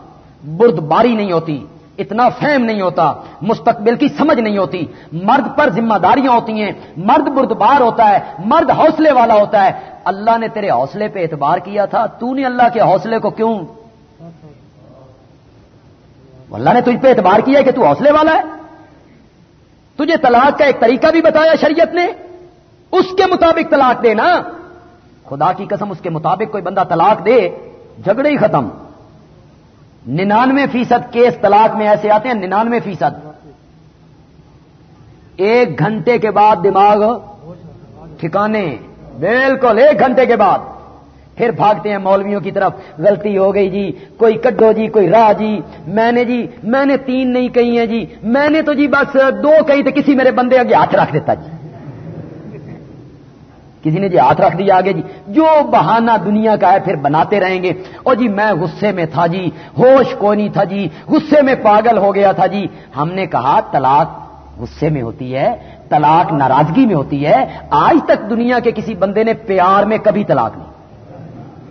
برد باری نہیں ہوتی، اتنا فہم نہیں ہوتا، مستقبل کی سمجھ نہیں ہوتی۔ مرد پر ذمہ داریاں ہوتی ہیں، مرد بردبار ہوتا ہے، مرد حوصلے والا ہوتا ہے۔ اللہ نے تیرے حوصلے پہ اعتبار کیا تھا، تو نے اللہ کے حوصلے کو کیوں اللہ نے تجھ پہ اعتبار کیا کہ تو حوصلے والا ہے۔ تجھے طلاق کا ایک طریقہ بھی بتایا شریعت نے۔ اس کے مطابق طلاق دے نا خدا کی قسم اس کے مطابق کوئی بندہ طلاق دے، جھگڑے ہی ختم۔ ننانوے فیصد کیس طلاق میں ایسے آتے ہیں، ننانوے فیصد۔ ایک گھنٹے کے بعد دماغ ٹھکانے، بالکل ایک گھنٹے کے بعد۔ پھر بھاگتے ہیں مولویوں کی طرف۔ غلطی ہو گئی جی کوئی کڈو جی کوئی راہ جی۔ میں نے جی میں نے تین نہیں کہی ہیں جی۔ میں نے تو جی بس دو کہی تھے، کسی میرے بندے آگے ہاتھ رکھ دیتا جی۔ کسی نے جی ہاتھ رکھ دیا آگے جی۔ جو بہانہ دنیا کا ہے، پھر بناتے رہیں گے۔ اور جی میں غصے میں تھا جی ہوش کو نہیں تھا جی غصے میں پاگل ہو گیا تھا جی۔ ہم نے کہا، طلاق غصے میں ہوتی ہے، طلاق ناراضگی میں ہوتی ہے۔ آج تک دنیا کے کسی بندے نے پیار میں کبھی طلاق نہیں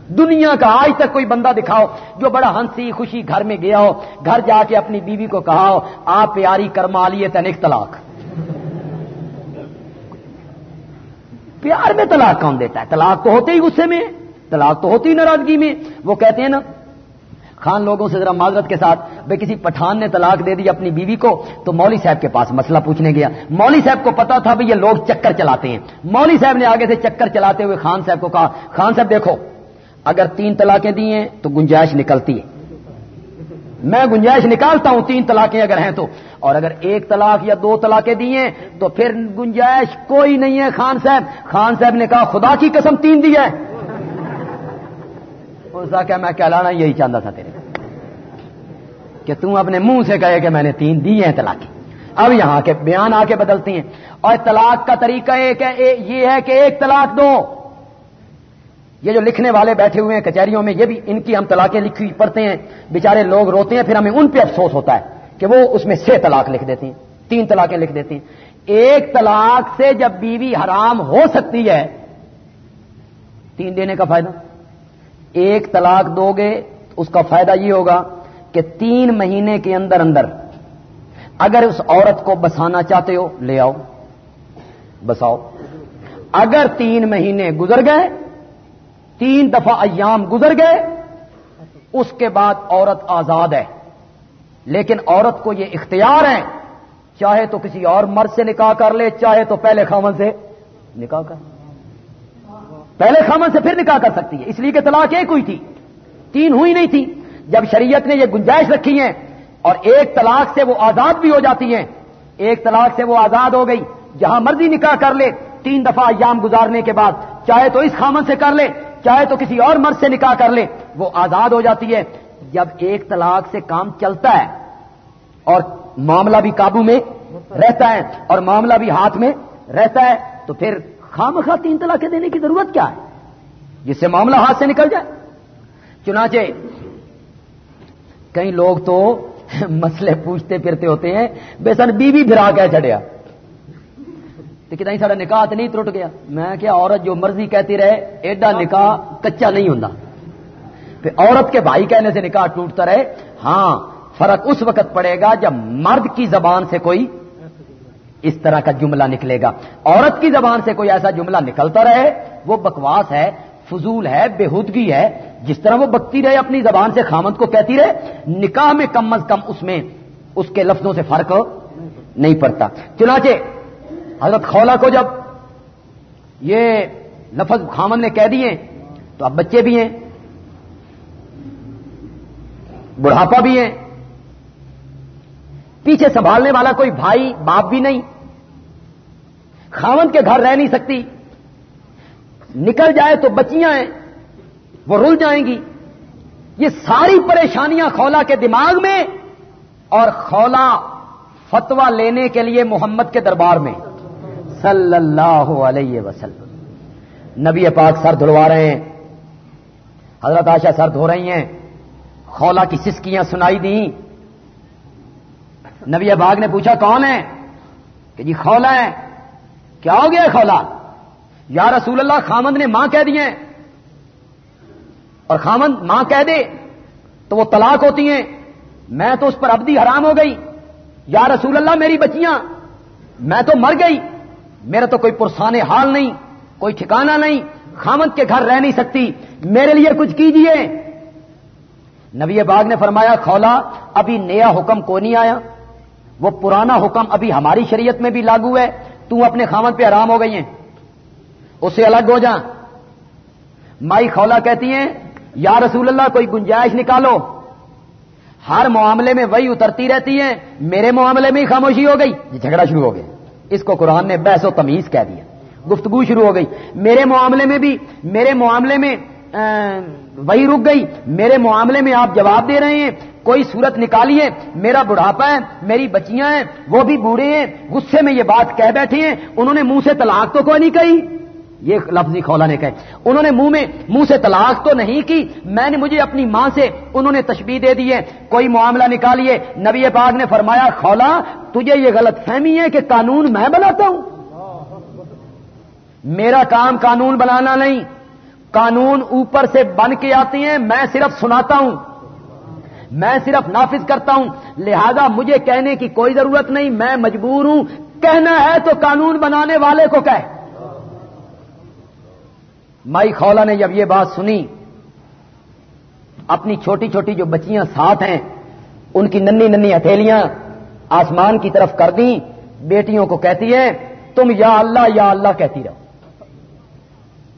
دنیا کا آج تک کوئی بندہ دکھاؤ جو بڑا ہنسی خوشی گھر میں گیا ہو، گھر جا کے اپنی بیوی کو کہا ہو، آپ پیاری کرما لیے تنک طلاق۔ پیار میں طلاق کون دیتا ہے؟ طلاق تو ہوتے ہی غصے میں، طلاق تو ہوتی ہی ناراضگی میں۔ وہ کہتے ہیں نا، خان لوگوں سے ذرا معذرت کے ساتھ بھائی کسی پٹھان نے طلاق دے دی اپنی بیوی کو تو مولوی صاحب کے پاس مسئلہ پوچھنے گیا۔ مولوی صاحب کو پتا تھا بھائی یہ لوگ چکر چلاتے ہیں۔ مولوی صاحب نے آگے سے چکر چلاتے ہوئے خان صاحب کو کہا، خان صاحب دیکھو اگر تین طلاقیں دی ہیں تو گنجائش نکلتی ہے۔ میں گنجائش نکالتا ہوں تین طلاقیں اگر ہیں تو۔ اور اگر ایک طلاق یا دو طلاقیں دی ہیں تو پھر گنجائش کوئی نہیں ہے خان صاحب۔ خان صاحب نے کہا، خدا کی قسم تین دی ہے۔ کیا میں کہلانا، یہی چاہتا تھا تیرے کہ تم اپنے منہ سے کہے کہ میں نے تین دی ہیں طلاقیں۔ اب یہاں کے بیان آ کے بدلتی ہیں۔ اور طلاق کا طریقہ ایک ہے، یہ ہے کہ ایک طلاق دو۔ یہ جو لکھنے والے بیٹھے ہوئے ہیں کچہریوں میں، یہ بھی ان کی ہم طلاقیں لکھی پڑھتے ہیں، بیچارے لوگ روتے ہیں، پھر ہمیں ان پہ افسوس ہوتا ہے کہ وہ اس میں چھ طلاق لکھ دیتے ہیں، تین طلاقیں لکھ دیتے ہیں۔ ایک طلاق سے جب بیوی حرام ہو سکتی ہے، تین دینے کا فائدہ۔ ایک طلاق دو گے، اس کا فائدہ یہ ہوگا کہ تین مہینے کے اندر اندر اگر اس عورت کو بسانا چاہتے ہو، لے آؤ، بساؤ۔ اگر تین مہینے گزر گئے تین دفعہ ایام گزر گئے، اس کے بعد عورت آزاد ہے۔ لیکن عورت کو یہ اختیار ہے چاہے تو کسی اور مرد سے نکاح کر لے، چاہے تو پہلے خامن سے نکاح کر۔ پہلے خامن سے پھر نکاح کر سکتی ہے، اس لیے کہ طلاق ایک ہوئی تھی، تین ہوئی نہیں تھی۔ جب شریعت نے یہ گنجائش رکھی ہے اور ایک طلاق سے وہ آزاد بھی ہو جاتی ہیں، ایک طلاق سے وہ آزاد ہو گئی، جہاں مرضی نکاح کر لے، تین دفعہ ایام گزارنے کے بعد، چاہے تو اس خامن سے کر لے۔ چاہے تو کسی اور مرد سے نکاح کر لے، وہ آزاد ہو جاتی ہے۔ جب ایک طلاق سے کام چلتا ہے اور معاملہ بھی قابو میں رہتا ہے اور معاملہ بھی ہاتھ میں رہتا ہے، تو پھر خام خواہ تین طلاقیں دینے کی ضرورت کیا ہے؟ جس سے معاملہ ہاتھ سے نکل جائے۔ چنانچہ کئی لوگ تو مسئلے پوچھتے پھرتے ہوتے ہیں، بے سن بیوی بھرا کے چڑھیا لیکن سارا نکاح تو نہیں ترٹ گیا۔ میں کیا عورت جو مرضی کہتی رہے، ایڈا نکاح کچا نہیں ہوں پھر عورت کے بھائی کہنے سے نکاح ٹوٹتا رہے ہاں فرق اس وقت پڑے گا جب مرد کی زبان سے کوئی اس طرح کا جملہ نکلے گا۔ عورت کی زبان سے کوئی ایسا جملہ نکلتا رہے، وہ بکواس ہے، فضول ہے، بےحودگی ہے۔ جس طرح وہ بکتی رہے، اپنی زبان سے خامد کو کہتی رہے، نکاح میں کم از کم اس میں، اس کے لفظوں سے فرق نہیں پڑتا۔ چنانچہ حضرت خولا کو جب یہ لفظ خامن نے کہہ دیے، تو اب بچے بھی ہیں، بڑھاپا بھی ہیں، پیچھے سنبھالنے والا کوئی بھائی، باپ بھی نہیں، خامن کے گھر رہ نہیں سکتی، نکل جائے تو بچیاں ہیں، وہ رل جائیں گی۔ یہ ساری پریشانیاں خولا کے دماغ میں اور خولا فتوا لینے کے لیے محمد کے دربار میں۔ صلی اللہ علیہ وسلم۔ نبی پاک سر دھلوا رہے ہیں۔ حضرت آشا سر دھو رہی ہیں۔ خولا کی سسکیاں سنائی دی نبی باغ نے پوچھا، کون ہے؟ کہ جی خولا ہے۔ کیا ہو گیا خولا؟ یا رسول اللہ، خامند نے ماں کہہ دیے اور خامند ماں کہہ دے تو وہ طلاق ہوتی ہیں۔ میں تو اس پر ابدی حرام ہو گئی۔ یا رسول اللہ، میری بچیاں، میں تو مر گئی۔ میرا تو کوئی پرسان حال نہیں، کوئی ٹھکانہ نہیں، خامد کے گھر رہ نہیں سکتی، میرے لیے کچھ کیجیے۔ نبی باغ نے فرمایا، کھولا، ابھی نیا حکم کو نہیں آیا۔ وہ پرانا حکم ابھی ہماری شریعت میں بھی لاگو ہے۔ تو اپنے خامد پہ آرام ہو گئی ہیں۔ اس سے الگ ہو جا۔ مائی خولا کہتی ہیں، یا رسول اللہ، کوئی گنجائش نکالو۔ ہر معاملے میں وہی اترتی رہتی ہیں۔ میرے معاملے میں ہی خاموشی ہو گئی۔ جھگڑا شروع ہو گیا۔ اس کو قرآن نے بحث و تمیز کہہ دیا۔ گفتگو شروع ہو گئی۔ میرے معاملے میں بھی، میرے معاملے میں وہی رک گئی۔ میرے معاملے میں آپ جواب دے رہے ہیں۔ کوئی صورت نکالیے میرا بڑھاپا ہے، میری بچیاں ہیں، وہ بھی بوڑھے ہیں، غصے میں یہ بات کہہ بیٹھے ہیں۔ انہوں نے منہ سے طلاق تو کوئی نہیں کہی۔ یہ لفظی کھولا نے کہے۔ انہوں نے منہ میں منہ سے طلاق تو نہیں کی، میں نے مجھے اپنی ماں سے انہوں نے تشبیح دے دی ہے۔ کوئی معاملہ نکالیے۔ نبی پاک نے فرمایا، کھولا، تجھے یہ غلط فہمی ہے کہ قانون میں بناتا ہوں۔ میرا کام قانون بنانا نہیں۔ قانون اوپر سے بن کے آتے ہیں، میں صرف سناتا ہوں۔ میں صرف نافذ کرتا ہوں۔ لہذا مجھے کہنے کی کوئی ضرورت نہیں، میں مجبور ہوں۔ کہنا ہے تو قانون بنانے والے کو کہ مائی خولا نے جب یہ بات سنی، اپنی چھوٹی چھوٹی جو بچیاں ساتھ ہیں، ان کی ننی ننی ہتھیلیاں آسمان کی طرف کر دیں، بیٹیوں کو کہتی ہیں، تم یا اللہ یا اللہ کہتی رہو۔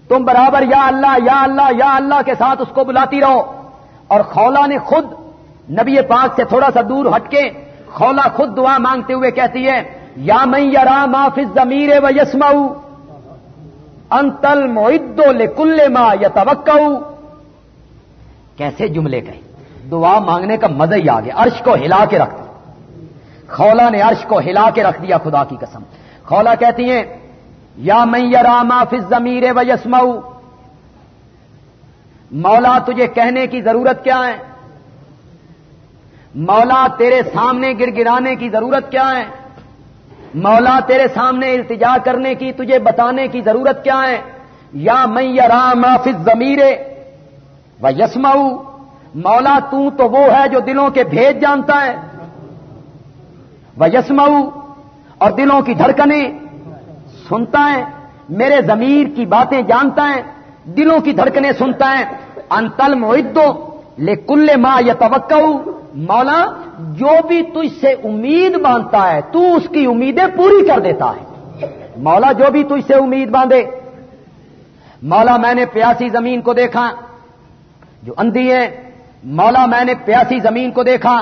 تم برابر یا اللہ یا اللہ یا اللہ کے ساتھ اس کو بلاتی رہو۔ اور خولا نے خود نبی پاک سے تھوڑا سا دور ہٹ کے خولا خود دعا مانگتے ہوئے کہتی ہے، یا میں یا رام آفس زمیر و یسماؤ انتل معدو لے کل ماں یا کیسے جملے کہیں؟ دعا مانگنے کا مزہ ہی آ گیا عرش کو ہلا کے رکھ دیا خولا نے عرش کو ہلا کے رکھ دیا خدا کی قسم۔ خولا کہتی ہیں، یا میں راما فز زمیر و یسماؤ مولا، تجھے کہنے کی ضرورت کیا ہے؟ مولا، تیرے سامنے گر گرانے کی ضرورت کیا ہے؟ مولا تیرے سامنے التجا کرنے کی، تجھے بتانے کی ضرورت کیا ہے؟ یا میں یا رام آفس ضمیرے و یسماؤ مولا تو تو وہ ہے جو دلوں کے بھید جانتا ہے۔ وہ یسماؤ اور دلوں کی دھڑکنیں سنتا ہے، میرے ضمیر کی باتیں جانتا ہے، دلوں کی دھڑکنیں سنتا ہے۔ انتل معدو لے کل ماں یا توقع مولا، جو بھی تجھ سے امید باندھتا ہے، تو اس کی امیدیں پوری کر دیتا ہے۔ مولا، جو بھی تجھ سے امید باندھے۔ مولا، میں نے پیاسی زمین کو دیکھا، جو اندھی ہے۔ مولا، میں نے پیاسی زمین کو دیکھا،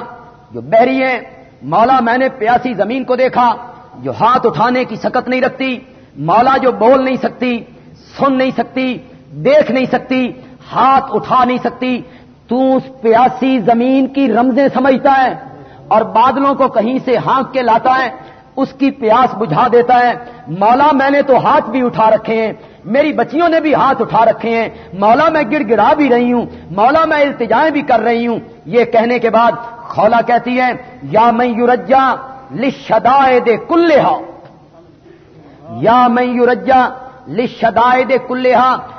جو بحری ہے۔ مولا، میں نے پیاسی زمین کو دیکھا، جو ہاتھ اٹھانے کی سکت نہیں رکھتی۔ مولا، جو بول نہیں سکتی، سن نہیں سکتی، دیکھ نہیں سکتی، ہاتھ اٹھا نہیں سکتی۔ تو اس پیاسی زمین کی رمزیں سمجھتا ہے اور بادلوں کو کہیں سے ہانک کے لاتا ہے، اس کی پیاس بجھا دیتا ہے۔ مولا میں نے تو ہاتھ بھی اٹھا رکھے ہیں، میری بچیوں نے بھی ہاتھ اٹھا رکھے ہیں۔ مولا میں گڑ گڑا بھی رہی ہوں، مولا میں التجائیں بھی کر رہی ہوں۔ یہ کہنے کے بعد خولا کہتی ہے، یا میں یورجا لشدائے دے کلے یا میں یورجا لشدائے دے کلے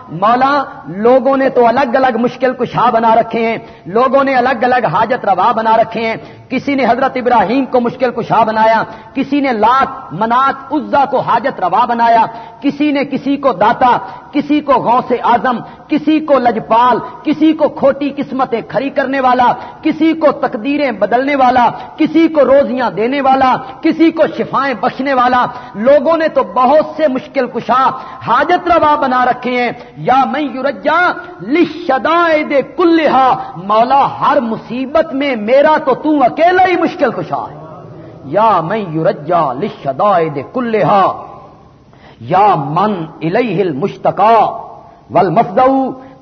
مولا، لوگوں نے تو الگ الگ مشکل کشا بنا رکھے ہیں، لوگوں نے الگ الگ حاجت روا بنا رکھے ہیں۔ کسی نے حضرت ابراہیم کو مشکل کشا بنایا، کسی نے لات منات عزا کو حاجت روا بنایا، کسی نے کسی کو داتا، کسی کو غو سے آزم کسی کو لجپال، کسی کو کھوٹی قسمتیں کھری کرنے والا، کسی کو تقدیریں بدلنے والا، کسی کو روزیاں دینے والا، کسی کو شفائیں بخشنے والا۔ لوگوں نے تو بہت سے مشکل کشا، حاجت روا بنا رکھے ہیں۔ یا میں یورجا لشدائے دے کلحا مولا ہر مصیبت میں میرا تو تو اکیلا ہی مشکل کشا ہے۔ یا میں یورجا لشدائے دے کلحا یا من الیہ المشتقا ول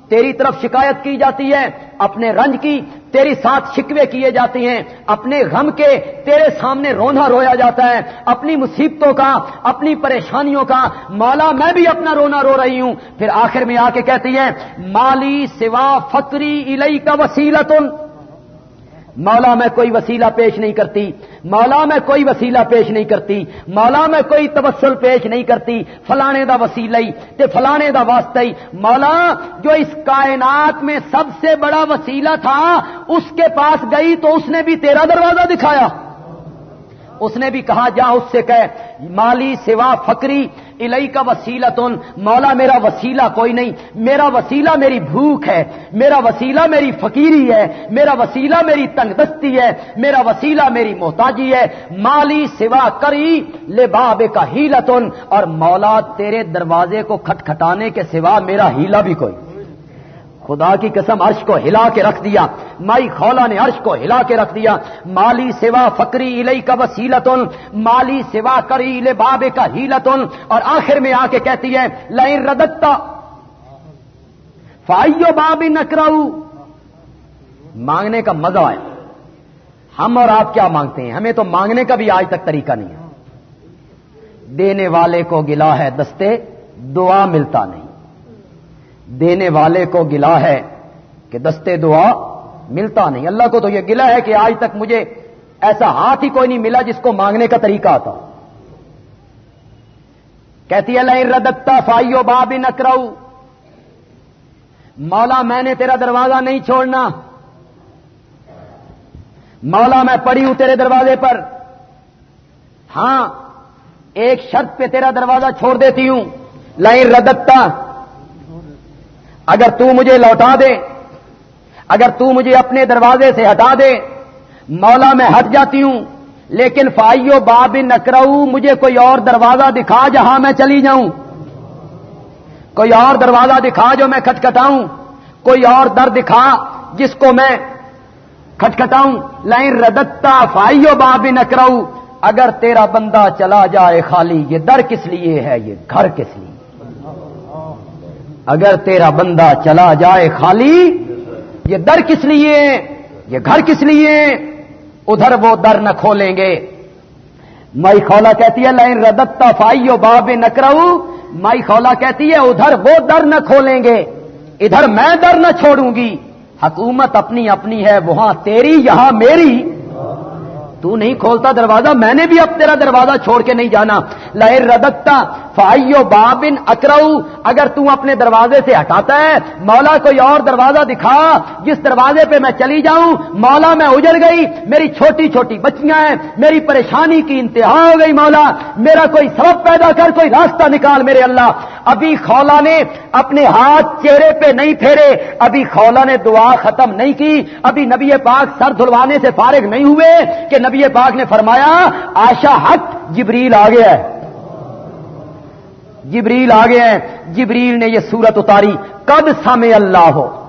تیری طرف شکایت کی جاتی ہے، اپنے رنج کی تیری ساتھ شکوے کیے جاتے ہیں، اپنے غم کے تیرے سامنے رونا رویا جاتا ہے، اپنی مصیبتوں کا، اپنی پریشانیوں کا، مولا میں بھی اپنا رونا رو رہی ہوں۔ پھر آخر میں آ کے کہتی ہے مالی سوا فکری الئی کا وسیلتن۔ مولا میں کوئی وسیلہ پیش نہیں کرتی، مولا میں کوئی وسیلہ پیش نہیں کرتی، مولا میں کوئی تبسل پیش نہیں کرتی، فلانے دا وسیلہ ہی تے فلانے دا واسطہ ہی۔ مولا جو اس کائنات میں سب سے بڑا وسیلہ تھا، اس کے پاس گئی تو اس نے بھی تیرا دروازہ دکھایا۔ اس نے بھی کہا، جا اس سے کہ مالی سوا فکری الئی کا وسیلہ تن مولا میرا وسیلہ کوئی نہیں، میرا وسیلہ میری بھوک ہے، میرا وسیلہ میری فقیری ہے، میرا وسیلہ میری تنگ دستی ہے، میرا وسیلہ میری محتاجی ہے، مالی سوا کری لے باب کا ہیلتن، اور مولا تیرے دروازے کو کھٹکھٹانے کے سوا میرا ہیلا بھی کوئی خدا کی قسم عرش کو ہلا کے رکھ دیا۔ مائی خولا نے عرش کو ہلا کے رکھ دیا۔ مالی سوا فکری الئی کا وسیلتن، مالی سوا کری لے بابے کا ہیلتن۔ اور آخر میں آ کے کہتی ہے لائن ردتا فائیو باب نکراؤ مانگنے کا مزہ ہے ہم اور آپ کیا مانگتے ہیں؟ ہمیں تو مانگنے کا بھی آج تک طریقہ نہیں ہے۔ دینے والے کو گلا ہے دستے، دعا ملتا نہیں۔ دینے والے کو گلا ہے کہ دستے دعا ملتا نہیں۔ اللہ کو تو یہ گلا ہے کہ آج تک مجھے ایسا ہاتھ ہی کوئی نہیں ملا جس کو مانگنے کا طریقہ آتا کہتی ہے ردتا فائیو باب نکراؤ مولا میں نے تیرا دروازہ نہیں چھوڑنا۔ مولا میں پڑی ہوں تیرے دروازے پر۔ ہاں ایک شرط پہ تیرا دروازہ چھوڑ دیتی ہوں۔ لائن ردتا اگر تو مجھے لوٹا دے، اگر تو مجھے اپنے دروازے سے ہٹا دے، مولا میں ہٹ جاتی ہوں، لیکن فائیو باب نکرو مجھے کوئی اور دروازہ دکھا جہاں میں چلی جاؤں۔ کوئی اور دروازہ دکھا جو میں کھٹکھٹاؤں، کوئی اور در دکھا جس کو میں کھٹکھٹاؤں۔ لائن ردتا فائیو باب نکرو اگر تیرا بندہ چلا جائے خالی، یہ در کس لیے ہے؟ یہ گھر کس لیے؟ اگر تیرا بندہ چلا جائے خالی، یہ در کس لیے؟ یہ گھر کس لیے؟ ادھر وہ در نہ کھولیں گے۔ مائی خولا کہتی ہے لائن ردتا فائیو باب نکرو۔ مائی خولا کہتی ہے، ادھر وہ در نہ کھولیں گے۔ ادھر میں در نہ چھوڑوں گی۔ حکومت اپنی اپنی ہے، وہاں تیری، یہاں میری۔ تو نہیں کھولتا دروازہ، میں نے بھی اب تیرا دروازہ چھوڑ کے نہیں جانا۔ لہر ردکتا فائیو بابن اکرو اگر تو اپنے دروازے سے ہٹاتا ہے، مولا کوئی اور دروازہ دکھا، جس دروازے پہ میں چلی جاؤں، مولا میں اجڑ گئی، میری چھوٹی چھوٹی بچیاں ہیں، میری پریشانی کی انتہا ہو گئی مولا، میرا کوئی سبب پیدا کر، کوئی راستہ نکال میرے اللہ۔ ابھی خولا نے اپنے ہاتھ چہرے پہ نہیں پھیرے، ابھی خولا نے دعا ختم نہیں کی، ابھی نبی پاک سر دھلوانے سے فارغ نہیں ہوئے کہ نبی پاک نے فرمایا آشا حق جبریل آ گیا ہے۔ جبریل آ گئے ہیں۔ جبریل نے یہ سورت اتاری۔ کب سمے اللہ۔ ہو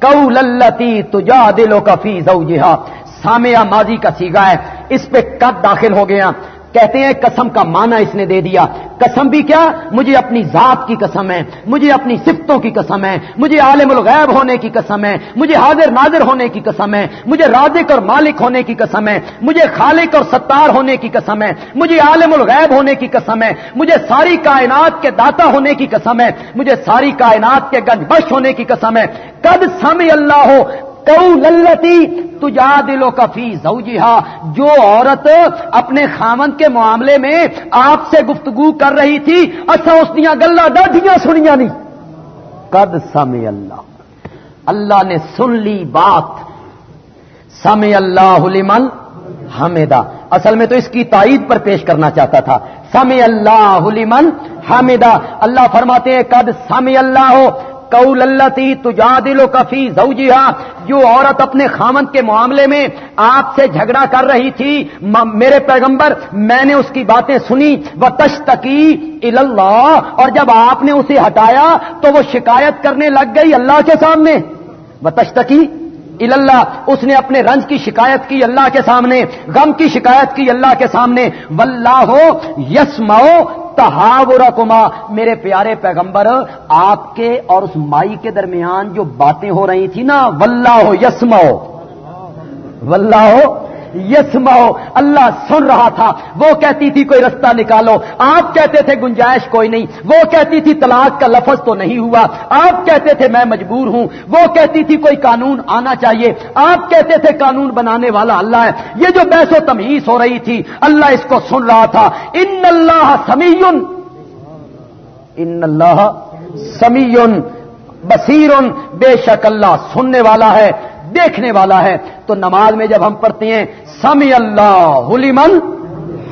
کلتی للتی تجا دلو کا فی زوجہا۔ سامیا ماضی کا سیگا ہے۔ اس پہ کب داخل ہو گیا کہتے ہیں قسم کا معنی اس نے دے دیا۔ قسم بھی کیا؟ مجھے اپنی ذات کی قسم ہے۔ مجھے اپنی صفتوں کی قسم ہے۔ مجھے عالم الغیب ہونے کی قسم ہے۔ مجھے حاضر ناظر ہونے کی قسم ہے۔ مجھے رازق اور مالک ہونے کی قسم ہے۔ مجھے خالق اور ستار ہونے کی قسم ہے۔ مجھے عالم الغیب ہونے کی قسم ہے۔ مجھے ساری کائنات کے داتا ہونے کی قسم ہے۔ مجھے ساری کائنات کے گنج بش ہونے کی قسم ہے۔ کد سم اللہ ہو للتی تجا دلو کفی زوجہا، جو عورت اپنے خامن کے معاملے میں آپ سے گفتگو کر رہی تھی اچھا اس دیا گلا ڈاڈیاں سنیا نہیں کد سمے اللہ۔ اللہ نے سن لی بات۔ سمے اللہ لمن حمیدہ اصل میں تو اس کی تائید پر پیش کرنا چاہتا تھا۔ سمے اللہ لمن حمیدہ اللہ فرماتے ہیں، قد سمے اللہ۔ ہو قول اللہ تجادل کفی زوجیہ جو عورت اپنے خامن کے معاملے میں آپ سے جھگڑا کر رہی تھی میرے پیغمبر، میں نے اس کی باتیں سنی وہ تشتکی اللہ اور جب آپ نے اسے ہٹایا تو وہ شکایت کرنے لگ گئی اللہ کے سامنے۔ وہ تشتکی اللہ اس نے اپنے رنج کی شکایت کی اللہ کے سامنے، غم کی شکایت کی اللہ کے سامنے ولہ ہو یس مو کما میرے پیارے پیغمبر، آپ کے اور اس مائی کے درمیان جو باتیں ہو رہی تھی نا ولہ ہو یسمو ولہ ہو اللہ سن رہا تھا۔ وہ کہتی تھی، کوئی رستہ نکالو۔ آپ کہتے تھے، گنجائش کوئی نہیں۔ وہ کہتی تھی، طلاق کا لفظ تو نہیں ہوا۔ آپ کہتے تھے، میں مجبور ہوں۔ وہ کہتی تھی، کوئی قانون آنا چاہیے۔ آپ کہتے تھے، قانون بنانے والا اللہ ہے۔ یہ جو بحث و تمیز ہو رہی تھی، اللہ اس کو سن رہا تھا۔ ان اللہ سمیون ان اللہ سمیون بصیر بے شک اللہ سننے والا ہے۔ دیکھنے والا ہے۔ تو نماز میں جب ہم پڑھتے ہیں سمی اللہ حلیمن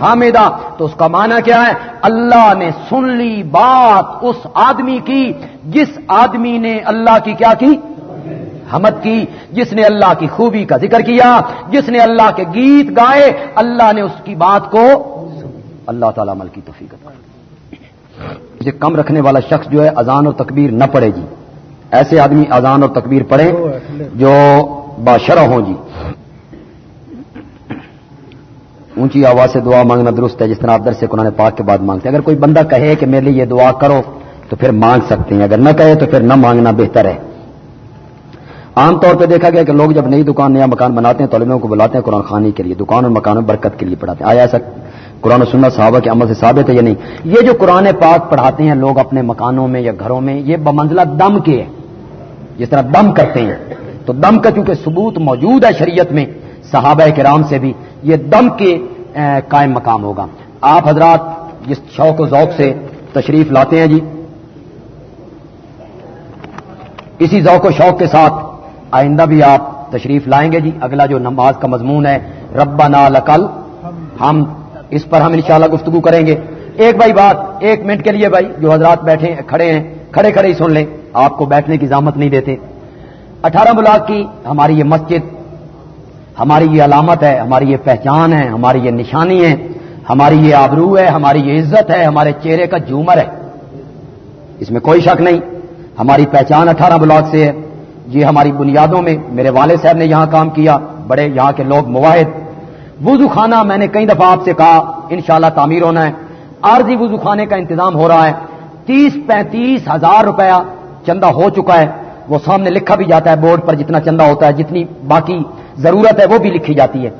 حامدہ تو اس کا معنی کیا ہے؟ اللہ نے سن لی بات اس آدمی کی، جس آدمی نے اللہ کی کیا کی؟ حمد کی۔ جس نے اللہ کی خوبی کا ذکر کیا، جس نے اللہ کے گیت گائے، اللہ نے اس کی بات کو اللہ تعالی عمل کی توفیق اسے کم رکھنے والا شخص جو ہے، اذان اور تکبیر نہ پڑے گی جی۔ ایسے آدمی اذان اور تکبیر پڑھیں جو باشرہ ہوں جی۔ اونچی آواز سے دعا مانگنا درست ہے جس طرح آپ در سے قرآن پاک کے بعد مانگتے ہیں۔ اگر کوئی بندہ کہے کہ میرے لیے یہ دعا کرو تو پھر مانگ سکتے ہیں۔ اگر نہ کہے تو پھر نہ مانگنا بہتر ہے۔ عام طور پہ دیکھا گیا کہ لوگ جب نئی دکان نیا مکان بناتے ہیں طلبوں کو بلاتے ہیں قرآن خانی کے لیے دکان اور مکان برکت کے لیے پڑھاتے ہیں۔ آیا ایسا قرآن و سننا صحابہ کے عمل سے ثابت ہے یا نہیں؟ یہ جو قرآن پاک پڑھاتے ہیں لوگ اپنے مکانوں میں یا گھروں میں یہ بمنزلہ دم کے ہے جس طرح دم کرتے ہیں۔ تو دم کا چونکہ ثبوت موجود ہے شریعت میں، صحابہ کرام سے بھی یہ دم کے قائم مقام ہوگا۔ آپ حضرات جس شوق و ذوق سے تشریف لاتے ہیں جی اسی ذوق و شوق کے ساتھ آئندہ بھی آپ تشریف لائیں گے جی۔ اگلا جو نماز کا مضمون ہے ربا نا لکل، ہم اس پر ہم انشاءاللہ گفتگو کریں گے۔ ایک بھائی بات، ایک منٹ کے لیے بھائی، جو حضرات بیٹھے کھڑے ہیں، کھڑے کھڑے ہی سن لیں۔ آپ کو بیٹھنے کی زامت نہیں دیتے۔ اٹھارہ بلاک کی، ہماری یہ مسجد، ہماری یہ علامت ہے، ہماری یہ پہچان ہے، ہماری یہ نشانی ہے، ہماری یہ آبرو ہے، ہماری یہ عزت ہے، ہمارے چہرے کا جومر ہے۔ اس میں کوئی شک نہیں، ہماری پہچان اٹھارہ بلاک سے ہے۔ یہ ہماری بنیادوں میں میرے والد صاحب نے یہاں کام کیا، بڑے یہاں کے لوگ مواحد۔ وضو خانہ، میں نے کئی دفعہ آپ سے کہا، انشاءاللہ تعمیر ہونا ہے۔ عارضی وضو خانے کا انتظام ہو رہا ہے۔ تیس پینتیس ہزار روپیہ چندہ ہو چکا ہے، وہ سامنے لکھا بھی جاتا ہے بورڈ پر جتنا چندہ ہوتا ہے، جتنی باقی ضرورت ہے، وہ بھی لکھی جاتی ہے۔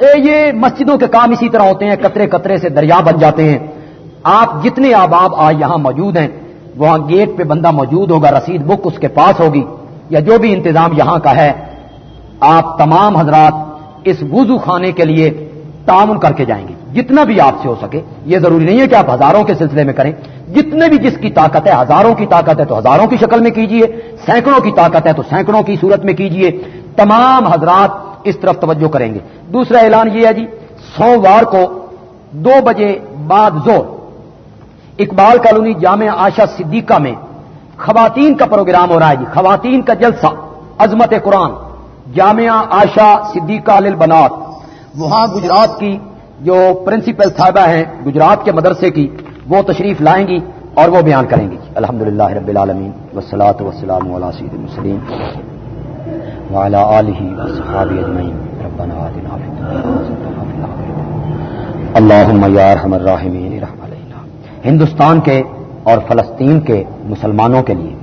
اے، یہ مسجدوں کے کام اسی طرح ہوتے ہیں، قطرے قطرے سے دریا بن جاتے ہیں۔ آپ جتنے آباب آج یہاں موجود ہیں، وہاں گیٹ پہ بندہ موجود ہوگا، رسید بک اس کے پاس ہوگی، یا جو بھی انتظام یہاں کا ہے۔ آپ تمام حضرات اس وضو خانے کے لیے تعاون کر کے جائیں گے۔ جتنا بھی آپ سے ہو سکے، یہ ضروری نہیں ہے کہ آپ ہزاروں کے سلسلے میں کریں۔ جتنے بھی جس کی طاقت ہے، ہزاروں کی طاقت ہے، تو ہزاروں کی شکل میں کیجیے۔ سینکڑوں کی طاقت ہے، تو سینکڑوں کی صورت میں کیجیے۔ تمام حضرات اس طرف توجہ کریں گے۔ دوسرا اعلان یہ ہے جی سوموار کو دو بجے بعد زور اقبال کالونی جامع آشا صدیقہ میں خواتین کا پروگرام ہو رہا ہے جی۔ خواتین کا جلسہ، عظمت قرآن جامعہ آشا صدیقہ بنات وہاں گجرات کی جو پرنسپل صاحبہ ہیں، گجرات کے مدرسے کی، وہ تشریف لائیں گی اور وہ بیان کریں گی۔ الحمد للہ رب العالمین وسلاۃ وسلام سید المسلیم وعلى آله وصحابه اجمعين ربنا آتنا في الدنيا اللهم يا ارحم الراحمين رحم علينا ہندوستان کے اور فلسطین کے مسلمانوں کے لیے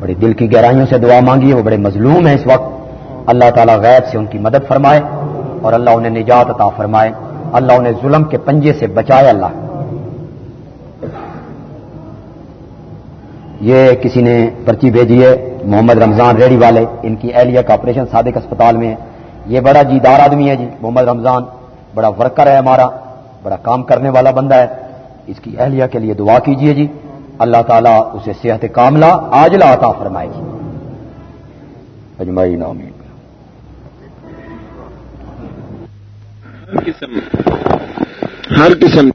بڑے دل کی گہرائیوں سے دعا مانگی ہے وہ بڑے مظلوم ہیں اس وقت۔ اللہ تعالیٰ غیر سے ان کی مدد فرمائے۔ اور اللہ انہیں نجات عطا فرمائے۔ اللہ انہیں ظلم کے پنجے سے بچائے اللہ۔ یہ کسی نے پرچی بھیجی ہے، محمد رمضان ریڈی والے، ان کی اہلیہ کا آپریشن صادق اسپتال میں ہے۔ یہ بڑا جیدار آدمی ہے جی محمد رمضان۔ بڑا ورکر ہے ہمارا، بڑا کام کرنے والا بندہ ہے۔ اس کی اہلیہ کے لیے دعا کیجیے جی۔ اللہ تعالیٰ اسے صحت کاملہ آج عطا فرمائے جی۔ گی اجمائی نامی ہر قسم. ہر قسم.